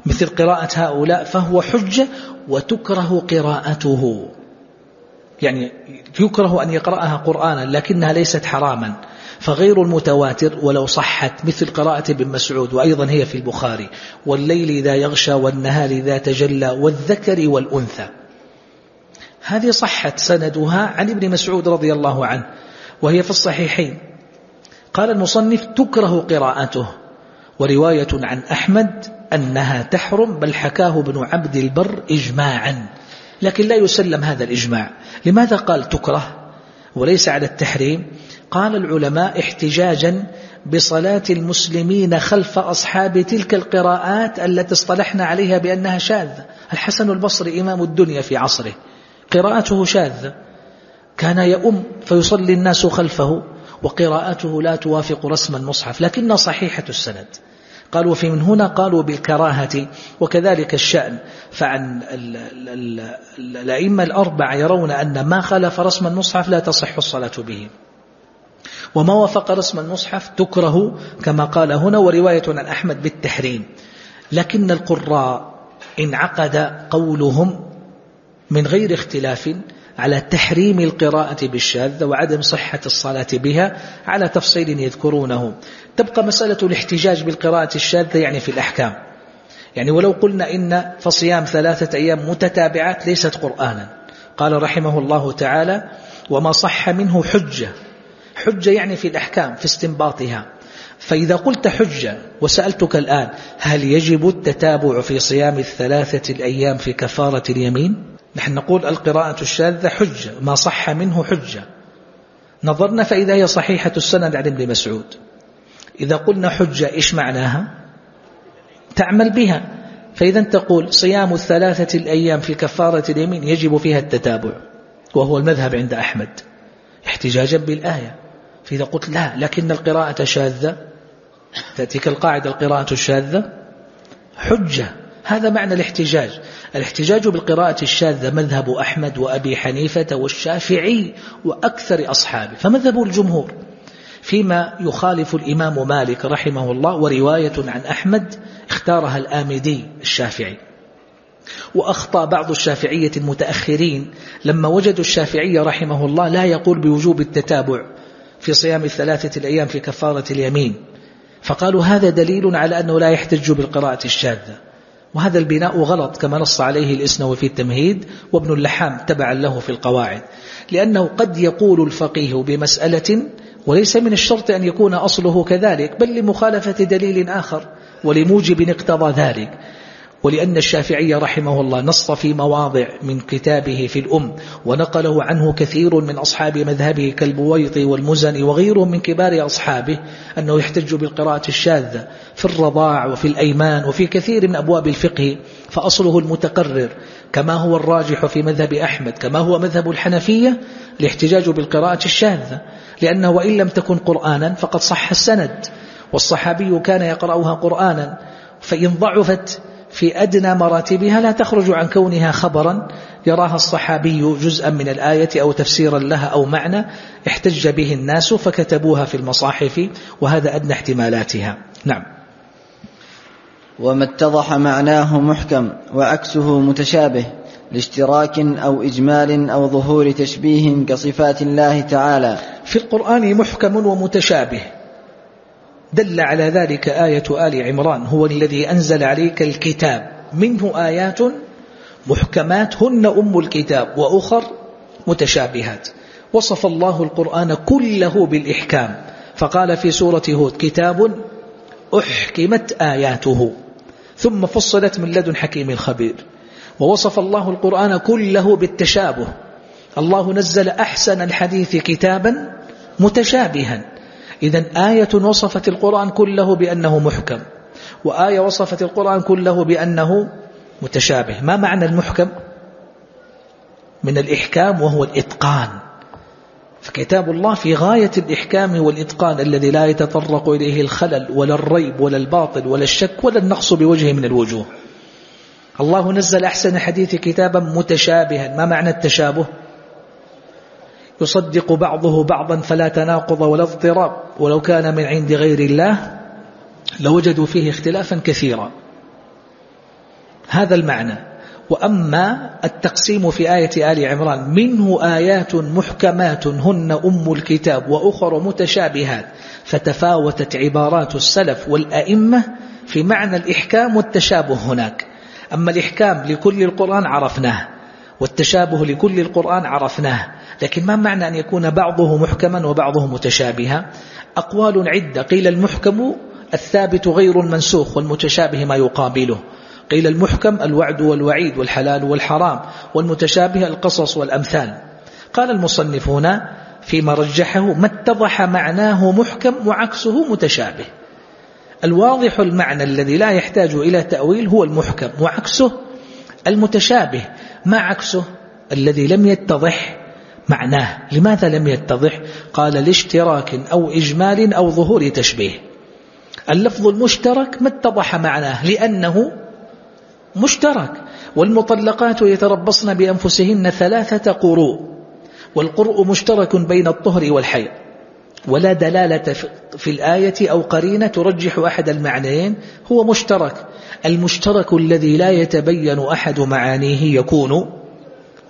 مثل قراءة هؤلاء فهو حجة وتكره قراءته. يعني يكره أن يقرأها قرآنا لكنها ليست حراما. فغير المتواتر ولو صحت مثل قراءة ابن مسعود وأيضا هي في البخاري والليل إذا يغشى والنهار إذا تجلى والذكر والأنثى. هذه صحت سندها عن ابن مسعود رضي الله عنه وهي في الصحيحين. قال المصنف تكره قراءته. ورواية عن أحمد أنها تحرم بل حكاه ابن عبد البر إجماعا. لكن لا يسلم هذا الإجماع. لماذا قال تكره؟ وليس على التحريم. قال العلماء احتجاجا بصلاة المسلمين خلف أصحاب تلك القراءات التي اصطلحنا عليها بأنها شاذة الحسن البصري إمام الدنيا في عصره. قراءته شاذة كان يؤم فيصلي الناس خلفه وقراءته لا توافق رسم المصحف لكن صحيحة السند. قالوا وفي من هنا؟ قالوا بالكراهة وكذلك الشأن. فعن الأئمة الأربعة يرون أن ما خالف رسم المصحف لا تصح الصلاة به. وما وافق رسم المصحف تكره كما قال هنا ورواية عن أحمد بالتحريم. لكن القراء انعقد قولهم من غير اختلاف على تحريم القراءة بالشاذة وعدم صحة الصلاة بها على تفصيل يذكرونه. تبقى مسألة الاحتجاج بالقراءة الشاذة يعني في الأحكام. يعني ولو قلنا إن فصيام ثلاثة أيام متتابعات ليست قرآنا. قال رحمه الله تعالى وما صح منه حجة حجة يعني في الأحكام في استنباطها. فإذا قلت حجة وسألتك الآن هل يجب التتابع في صيام الثلاثة الأيام في كفارة اليمين؟ نحن نقول القراءة الشاذة حجة ما صح منه حجة. نظرنا فإذا هي صحيحة السند عن ابن مسعود. إذا قلنا حجة إيش معناها؟ تعمل بها. فإذا تقول صيام الثلاثة الأيام في كفارة اليمين يجب فيها التتابع وهو المذهب عند أحمد احتجاجا بالآية. فإذا قلت لا لكن القراءة شاذة تأتيك القاعدة القراءة الشاذة حجة. هذا معنى الاحتجاج. الاحتجاج بالقراءة الشاذة مذهب أحمد وأبي حنيفة والشافعي وأكثر أصحابه. فمذهب الجمهور. فيما يخالف الإمام مالك رحمه الله ورواية عن أحمد اختارها الآمدي الشافعي. وأخطأ بعض الشافعية المتأخرين لما وجدوا الشافعي رحمه الله لا يقول بوجوب التتابع. في صيام الثلاثة الأيام في كفارة اليمين. فقالوا هذا دليل على أنه لا يحتج بالقراءة الشاذة. وهذا البناء غلط كما نص عليه الإسنوي في التمهيد وابن اللحام تبعا له في القواعد. لأنه قد يقول الفقيه بمسألة وليس من الشرط أن يكون أصله كذلك بل لمخالفة دليل آخر ولموجب اقتضى ذلك. ولأن الشافعي رحمه الله نص في مواضع من كتابه في الأم ونقله عنه كثير من أصحاب مذهبه كالبويطي والمزني وغيرهم من كبار أصحابه أنه يحتج بالقراءة الشاذة في الرضاع وفي الأيمان وفي كثير من أبواب الفقه فأصله المتقرر كما هو الراجح في مذهب أحمد كما هو مذهب الحنفية الاحتجاج بالقراءة الشاذة لأنه وإن لم تكن قرآنا فقد صح السند والصحابي كان يقرأها قرآنا فإن ضعفت في أدنى مراتبها لا تخرج عن كونها خبرا. يراها الصحابي جزءا من الآية أو تفسيرا لها أو معنى احتج به الناس فكتبوها في المصاحف وهذا أدنى احتمالاتها. نعم. وما اتضح معناه محكم وعكسه متشابه لاشتراك أو إجمال أو ظهور تشبيه كصفات الله تعالى. في القرآن محكم ومتشابه. دل على ذلك آية آل عمران هو الذي أنزل عليك الكتاب. منه آيات محكمات هن أم الكتاب وأخر متشابهات. وصف الله القرآن كله بالإحكام. فقال في سورة هود كتاب أحكمت آياته. ثم فصلت من لدن حكيم خبير ووصف الله القرآن كله بالتشابه. الله نزل أحسن الحديث كتابا متشابها. إذا آية وصفت القرآن كله بأنه محكم وآية وصفت القرآن كله بأنه متشابه. ما معنى المحكم؟ من الإحكام وهو الإتقان. فكتاب الله في غاية الإحكام والإتقان الذي لا يتطرق إليه الخلل ولا الريب ولا الباطل ولا الشك ولا النقص بوجه من الوجوه. الله نزل أحسن حديث كتابا متشابها. ما معنى التشابه؟ يصدق بعضه بعضا فلا تناقض ولا اضطراب. ولو كان من عند غير الله لوجدوا فيه اختلافا كثيرا. هذا المعنى. وأما التقسيم في آية آل عمران منه آيات محكمات هن أم الكتاب وأخر متشابهات فتفاوتت عبارات السلف والأئمة في معنى الإحكام والتشابه هناك. أما الإحكام لكل القرآن عرفناه والتشابه لكل القرآن عرفناه. لكن ما معنى أن يكون بعضه محكما وبعضه متشابها؟ أقوال عدة. قيل المحكم الثابت غير المنسوخ والمتشابه ما يقابله. قيل المحكم الوعد والوعيد والحلال والحرام والمتشابه القصص والأمثال. قال المصنفون فيما رجحه ما اتضح معناه محكم وعكسه متشابه. الواضح المعنى الذي لا يحتاج إلى تأويل هو المحكم وعكسه المتشابه ما عكسه الذي لم يتضح معناه. لماذا لم يتضح؟ قال لاشتراك أو إجمال أو ظهور تشبيه. اللفظ المشترك ما اتضح معناه لأنه مشترك. والمطلقات يتربصن بأنفسهن ثلاثة قروء. والقرء مشترك بين الطهر والحيض. ولا دلالة في الآية أو قرينة ترجح أحد المعنيين. هو مشترك. المشترك الذي لا يتبين أحد معانيه يكون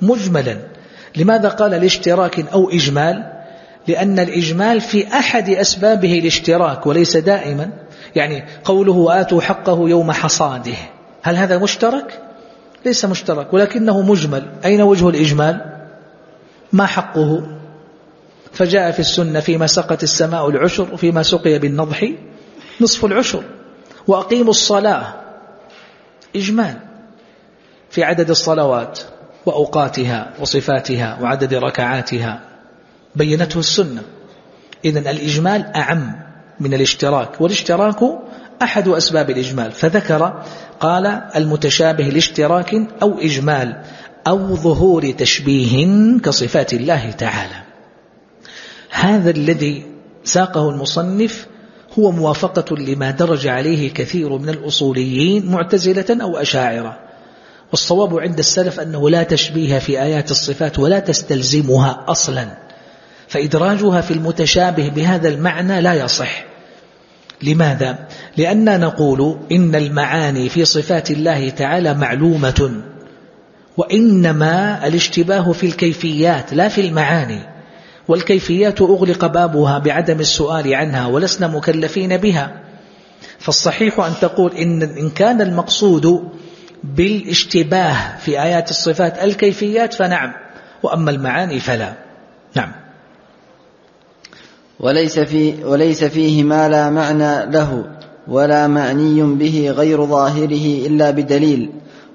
مجملا. لماذا قال الاشتراك أو إجمال؟ لأن الإجمال في أحد أسبابه الاشتراك وليس دائما. يعني قوله آتوا حقه يوم حصاده. هل هذا مشترك؟ ليس مشترك ولكنه مجمل. أين وجه الإجمال؟ ما حقه؟ فجاء في السنة فيما سقت السماء العشر وفيما سقي بالنضح نصف العشر. وأقيموا الصلاة. إجمال في عدد الصلوات. وأوقاتها وصفاتها وعدد ركعاتها. بينته السنة. إذن الإجمال أعم من الاشتراك. والاشتراك أحد أسباب الإجمال. فذكر قال المتشابه لاشتراك أو إجمال أو ظهور تشبيه كصفات الله تعالى. هذا الذي ساقه المصنف هو موافقة لما درج عليه كثير من الأصوليين معتزلة أو أشاعرة. والصواب عند السلف أنه لا تشبيه في آيات الصفات ولا تستلزمها أصلا. فإدراجها في المتشابه بهذا المعنى لا يصح. لماذا؟ لأننا نقول إن المعاني في صفات الله تعالى معلومة وإنما الاشتباه في الكيفيات لا في المعاني. والكيفيات أغلق بابها بعدم السؤال عنها ولسنا مكلفين بها. فالصحيح أن تقول إن, إن كان المقصود بالاشتباه في آيات الصفات الكيفيات فنعم وأما المعاني فلا. نعم. وليس, في وليس فيه ما لا معنى له ولا معني به غير ظاهره إلا بدليل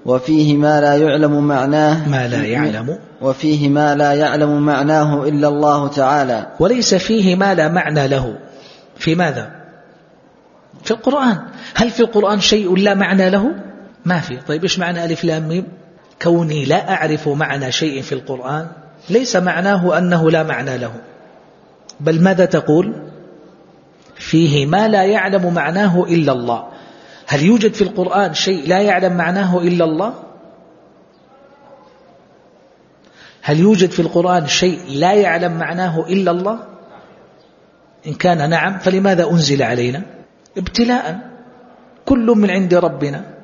وفيه ما لا يعلم معناه ما لا يعلم. وفيه ما لا يعلم معناه إلا الله تعالى. وليس فيه ما لا معنى له. في ماذا؟ في القرآن. هل في القرآن شيء لا معنى له؟ ما في. طيب إيش معنى ألف لام ميم؟ كوني لا أعرف معنى شيء في القرآن ليس معناه أنه لا معنى له. بل ماذا تقول؟ فيه ما لا يعلم معناه إلا الله. هل يوجد في القرآن شيء لا يعلم معناه إلا الله؟ هل يوجد في القرآن شيء لا يعلم معناه إلا الله؟ إن كان نعم فلماذا أنزل علينا؟ ابتلاء. كل من عند ربنا.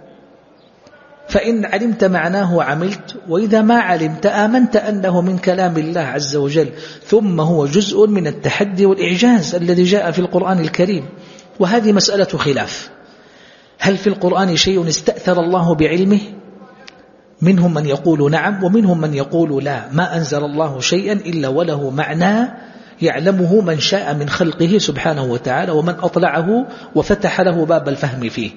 فإن علمت معناه عملت وإذا ما علمت آمنت أنه من كلام الله عز وجل ثم هو جزء من التحدي والإعجاز الذي جاء في القرآن الكريم. وهذه مسألة خلاف. هل في القرآن شيء استأثر الله بعلمه؟ منهم من يقول نعم ومنهم من يقول لا. ما أنزل الله شيئا إلا وله معنى يعلمه من شاء من خلقه سبحانه وتعالى ومن أطلعه وفتح له باب الفهم فيه.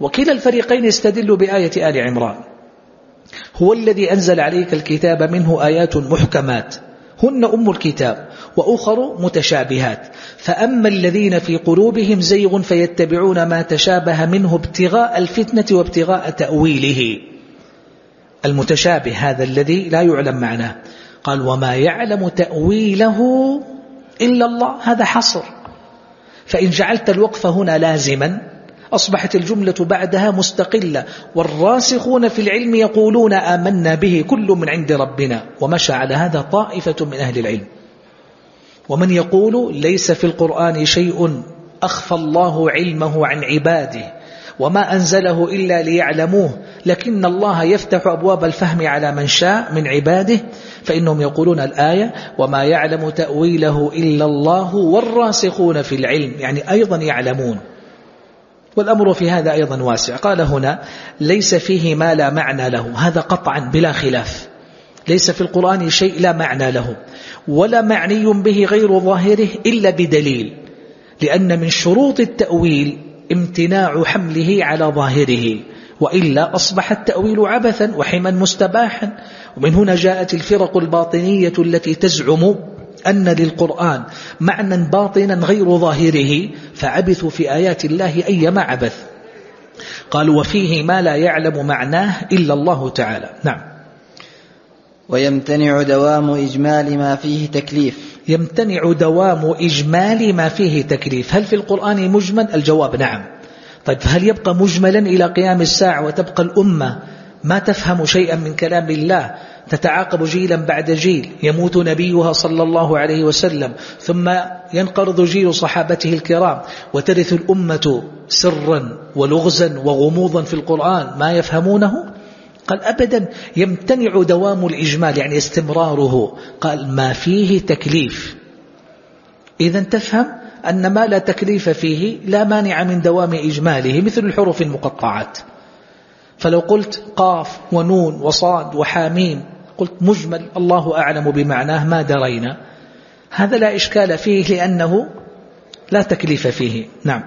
وكلا الفريقين يستدل بآية آل عمران. هو الذي أنزل عليك الكتاب منه آيات محكمات. هن أم الكتاب وأخر متشابهات. فأما الذين في قلوبهم زيغ فيتبعون ما تشابه منه ابتغاء الفتنة وابتغاء تأويله. المتشابه هذا الذي لا يعلم معناه. قال وما يعلم تأويله إلا الله. هذا حصر. فإن جعلت الوقف هنا لازما أصبحت الجملة بعدها مستقلة والراسخون في العلم يقولون آمنا به كل من عند ربنا ومشى على هذا طائفة من أهل العلم. ومن يقول ليس في القرآن شيء أخفى الله علمه عن عباده وما أنزله إلا ليعلموه لكن الله يفتح أبواب الفهم على من شاء من عباده فإنهم يقولون الآية وما يعلم تأويله إلا الله والراسخون في العلم يعني أيضا يعلمون. والأمر في هذا أيضا واسع. قال هنا ليس فيه ما لا معنى له. هذا قطعا بلا خلاف. ليس في القرآن شيء لا معنى له. ولا معني به غير ظاهره إلا بدليل. لأن من شروط التأويل امتناع حمله على ظاهره. وإلا أصبح التأويل عبثا وحما مستباحا. ومن هنا جاءت الفرق الباطنية التي تزعم أن للقرآن معنى باطنا غير ظاهره فعبثوا في آيات الله أيما عبث. قالوا وفيه ما لا يعلم معناه إلا الله تعالى. نعم. ويمتنع دوام إجمال ما فيه تكليف. يمتنع دوام إجمال ما فيه تكليف. هل في القرآن مجمل؟ الجواب نعم. طيب هل يبقى مجملا إلى قيام الساعة وتبقى الأمة؟ ما تفهم شيئا من كلام الله؟ تتعاقب جيلا بعد جيل يموت نبيها صلى الله عليه وسلم ثم ينقرض جيل صحابته الكرام. وترث الأمة سرا ولغزا وغموضا في القرآن ما يفهمونه؟ قال أبدا يمتنع دوام الإجمال يعني استمراره. قال ما فيه تكليف. إذا تفهم أن ما لا تكليف فيه لا مانع من دوام إجماله مثل الحروف المقطعات. فلو قلت قاف ونون وصاد وحاميم قلت مجمل الله أعلم بمعناه ما درينا. هذا لا إشكال فيه لأنه لا تكليف فيه. نعم.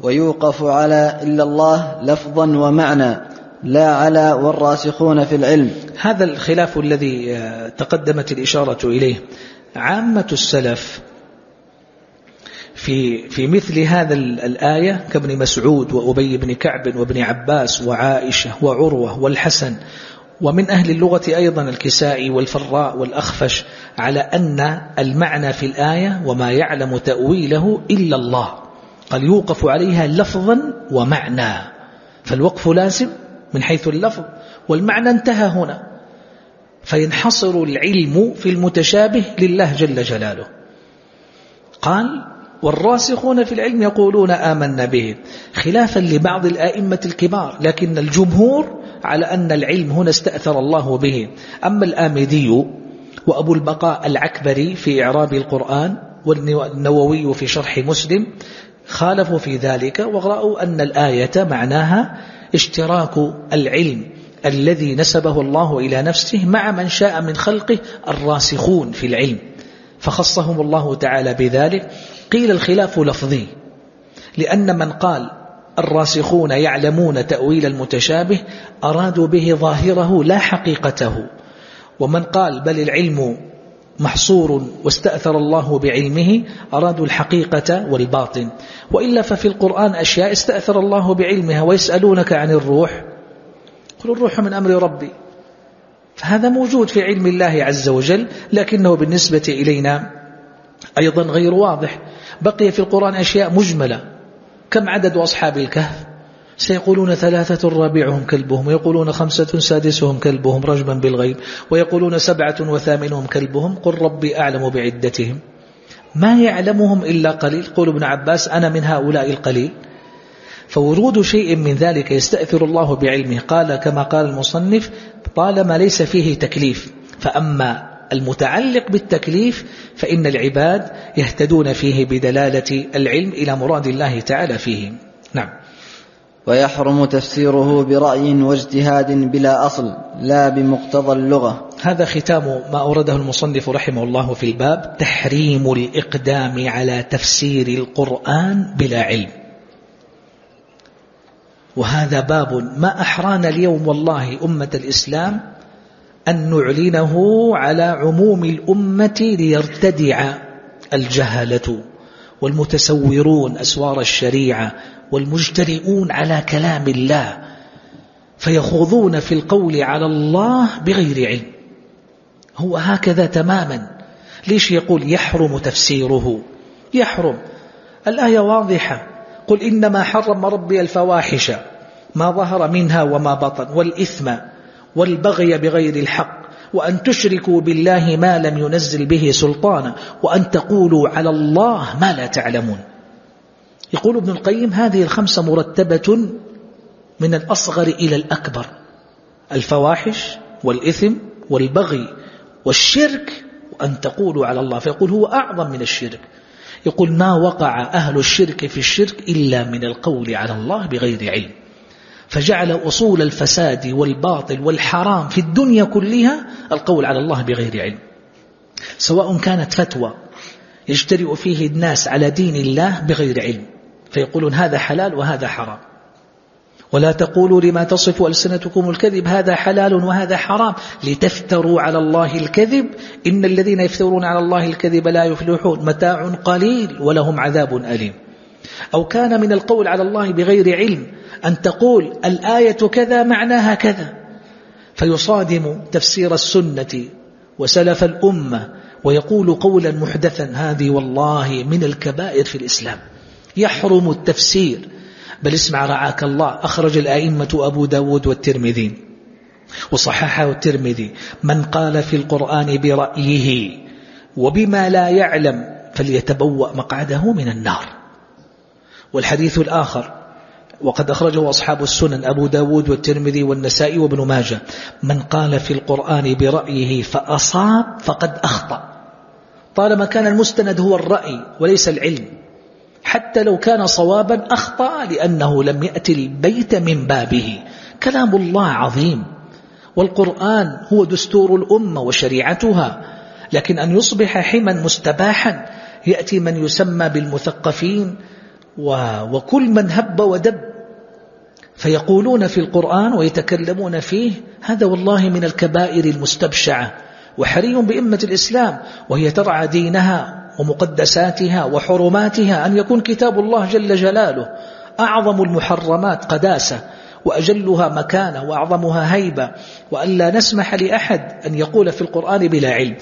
ويوقف على إلا الله لفظا ومعنى لا على والراسخون في العلم. هذا الخلاف الذي آه، تقدمت الإشارة إليه. عامة السلف في في مثل هذا الآية كابن مسعود وأبي بن كعب وابن عباس وعائشة وعروة والحسن ومن أهل اللغة أيضا الكسائي والفراء والأخفش على أن المعنى في الآية وما يعلم تأويله إلا الله. قال يوقف عليها لفظا ومعنى. فالوقف لازم من حيث اللفظ والمعنى انتهى هنا. فينحصر العلم في المتشابه لله جل جلاله. قال والراسخون في العلم يقولون آمنا به خلافا لبعض الآئمة الكبار لكن الجمهور على أن العلم هنا استأثر الله به. أما الآمدي وأبو البقاء العكبري في إعراب القرآن والنووي في شرح مسلم خالفوا في ذلك ورأوا أن الآية معناها اشتراك العلم الذي نسبه الله إلى نفسه مع من شاء من خلقه الراسخون في العلم. فخصهم الله تعالى بذلك. قيل الخلاف لفظي لأن من قال الراسخون يعلمون تأويل المتشابه أرادوا به ظاهره لا حقيقته ومن قال بل العلم محصور واستأثر الله بعلمه أرادوا الحقيقة والباطن وإلا ففي القرآن أشياء استأثر الله بعلمها ويسألونك عن الروح قل الروح من أمر ربي فهذا موجود في علم الله عز وجل لكنه بالنسبة إلينا أيضا غير واضح بقي في القرآن أشياء مجملة. كم عدد أصحاب الكهف؟ سيقولون ثلاثة رابعهم كلبهم ويقولون خمسة سادسهم كلبهم رجما بالغيب ويقولون سبعة وثامنهم كلبهم قل ربي أعلم بعدتهم. ما يعلمهم إلا قليل. قول ابن عباس أنا من هؤلاء القليل. فورود شيء من ذلك يستأثر الله بعلمه. قال كما قال المصنف طالما ليس فيه تكليف فأما المتعلق بالتكليف فإن العباد يهتدون فيه بدلالة العلم إلى مراد الله تعالى فيه. نعم. ويحرم تفسيره برأي واجتهاد بلا أصل لا بمقتضى اللغة. هذا ختام ما أورده المصنف رحمه الله في الباب تحريم الإقدام على تفسير القرآن بلا علم. وهذا باب ما أحرانا اليوم والله أمة الإسلام أن نعلنه على عموم الأمة ليرتدع الجهلة والمتسورون أسوار الشريعة والمجترئون على كلام الله فيخوضون في القول على الله بغير علم. هو هكذا تماما. ليش يقول يحرم تفسيره؟ يحرم. الآية واضحة. قل إنما حرم ربي الفواحش ما ظهر منها وما بطن والإثم. والبغي بغير الحق وأن تشركوا بالله ما لم ينزل به سلطانا وأن تقولوا على الله ما لا تعلمون. يقول ابن القيم هذه الخمسة مرتبة من الأصغر إلى الأكبر الفواحش والإثم والبغي والشرك وأن تقولوا على الله فيقول هو أعظم من الشرك. يقول ما وقع أهل الشرك في الشرك إلا من القول على الله بغير علم. فجعل أصول الفساد والباطل والحرام في الدنيا كلها القول على الله بغير علم. سواء كانت فتوى يجترئ فيه الناس على دين الله بغير علم. فيقولون هذا حلال وهذا حرام. ولا تقولوا لما تصف ألسنتكم الكذب هذا حلال وهذا حرام. لتفتروا على الله الكذب. إن الذين يفترون على الله الكذب لا يفلحون. متاع قليل ولهم عذاب أليم. أو كان من القول على الله بغير علم أن تقول الآية كذا معناها كذا. فيصادم تفسير السنة وسلف الأمة ويقول قولا محدثا هذه والله من الكبائر في الإسلام. يحرم التفسير. بل اسمع رعاك الله. أخرج الأئمة أبو داود والترمذي وصححه الترمذي. من قال في القرآن برأيه وبما لا يعلم فليتبوأ مقعده من النار. والحديث الآخر. وقد أخرجه أصحاب السنن أبو داود والترمذي والنسائي وابن ماجه. من قال في القرآن برأيه فأصاب فقد أخطأ. طالما كان المستند هو الرأي وليس العلم حتى لو كان صوابا أخطأ لأنه لم يأتي البيت من بابه. كلام الله عظيم. والقرآن هو دستور الأمة وشريعتها. لكن أن يصبح حما مستباحا يأتي من يسمى بالمثقفين وكل من هب ودب. فيقولون في القرآن ويتكلمون فيه هذا والله من الكبائر المستبشعة وحري بإمة الإسلام وهي ترعى دينها ومقدساتها وحرماتها أن يكون كتاب الله جل جلاله أعظم المحرمات قداسة وأجلها مكانة وأعظمها هيبة وأن لا نسمح لأحد أن يقول في القرآن بلا علم.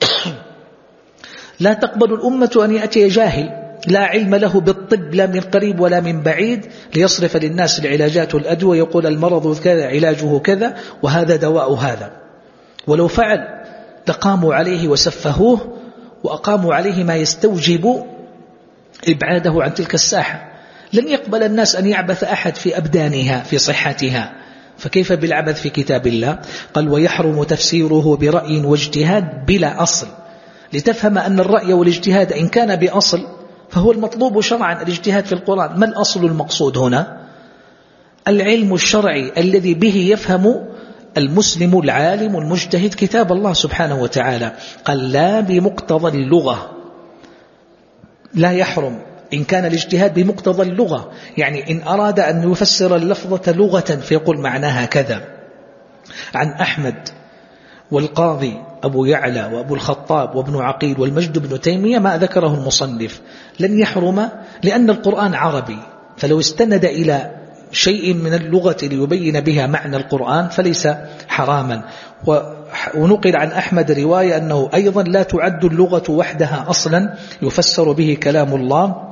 لا تقبل الأمة أن يأتي جاهل لا علم له بالطب لا من قريب ولا من بعيد ليصرف للناس العلاجات والأدوى يقول المرض كذا علاجه كذا وهذا دواء هذا. ولو فعل لقاموا عليه وسفهوه وأقاموا عليه ما يستوجب إبعاده عن تلك الساحة. لن يقبل الناس أن يعبث أحد في أبدانها في صحتها. فكيف بالعبث في كتاب الله؟ قال ويحرم تفسيره برأي واجتهاد بلا أصل. لتفهم أن الرأي والاجتهاد إن كان بأصل فهو المطلوب شرعا الاجتهاد في القرآن. ما الأصل المقصود هنا؟ العلم الشرعي الذي به يفهم المسلم العالم المجتهد كتاب الله سبحانه وتعالى. قال لا بمقتضى اللغة. لا يحرم. إن كان الاجتهاد بمقتضى اللغة. يعني إن أراد أن يفسر اللفظة لغة فيقول معناها كذا. عن أحمد والقاضي أبو يعلى وأبو الخطاب وابن عقيل والمجد بن تيمية ما ذكره المصنف. لن يحرم لأن القرآن عربي. فلو استند إلى شيء من اللغة ليبين بها معنى القرآن فليس حراما. ونقل عن أحمد رواية أنه أيضا لا تعد اللغة وحدها أصلا. يفسر به كلام الله.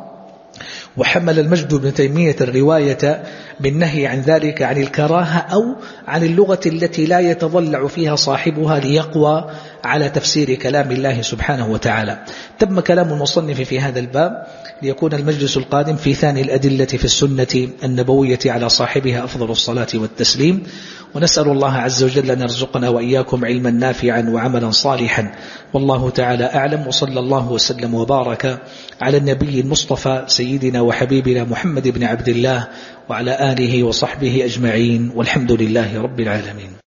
وحمل المجد بن تيمية الرواية بالنهي عن ذلك عن الكراهة أو عن اللغة التي لا يتضلع فيها صاحبها ليقوى على تفسير كلام الله سبحانه وتعالى. تم كلام المصنف في هذا الباب ليكون المجلس القادم في ثاني الأدلة في السنة النبوية على صاحبها أفضل الصلاة والتسليم. ونسأل الله عز وجل أن يرزقنا وإياكم علما نافعا وعملا صالحا. والله تعالى أعلم وصلى الله وسلم وبارك على النبي المصطفى سيدنا وحبيبنا محمد بن عبد الله وعلى آله وصحبه أجمعين. والحمد لله رب العالمين.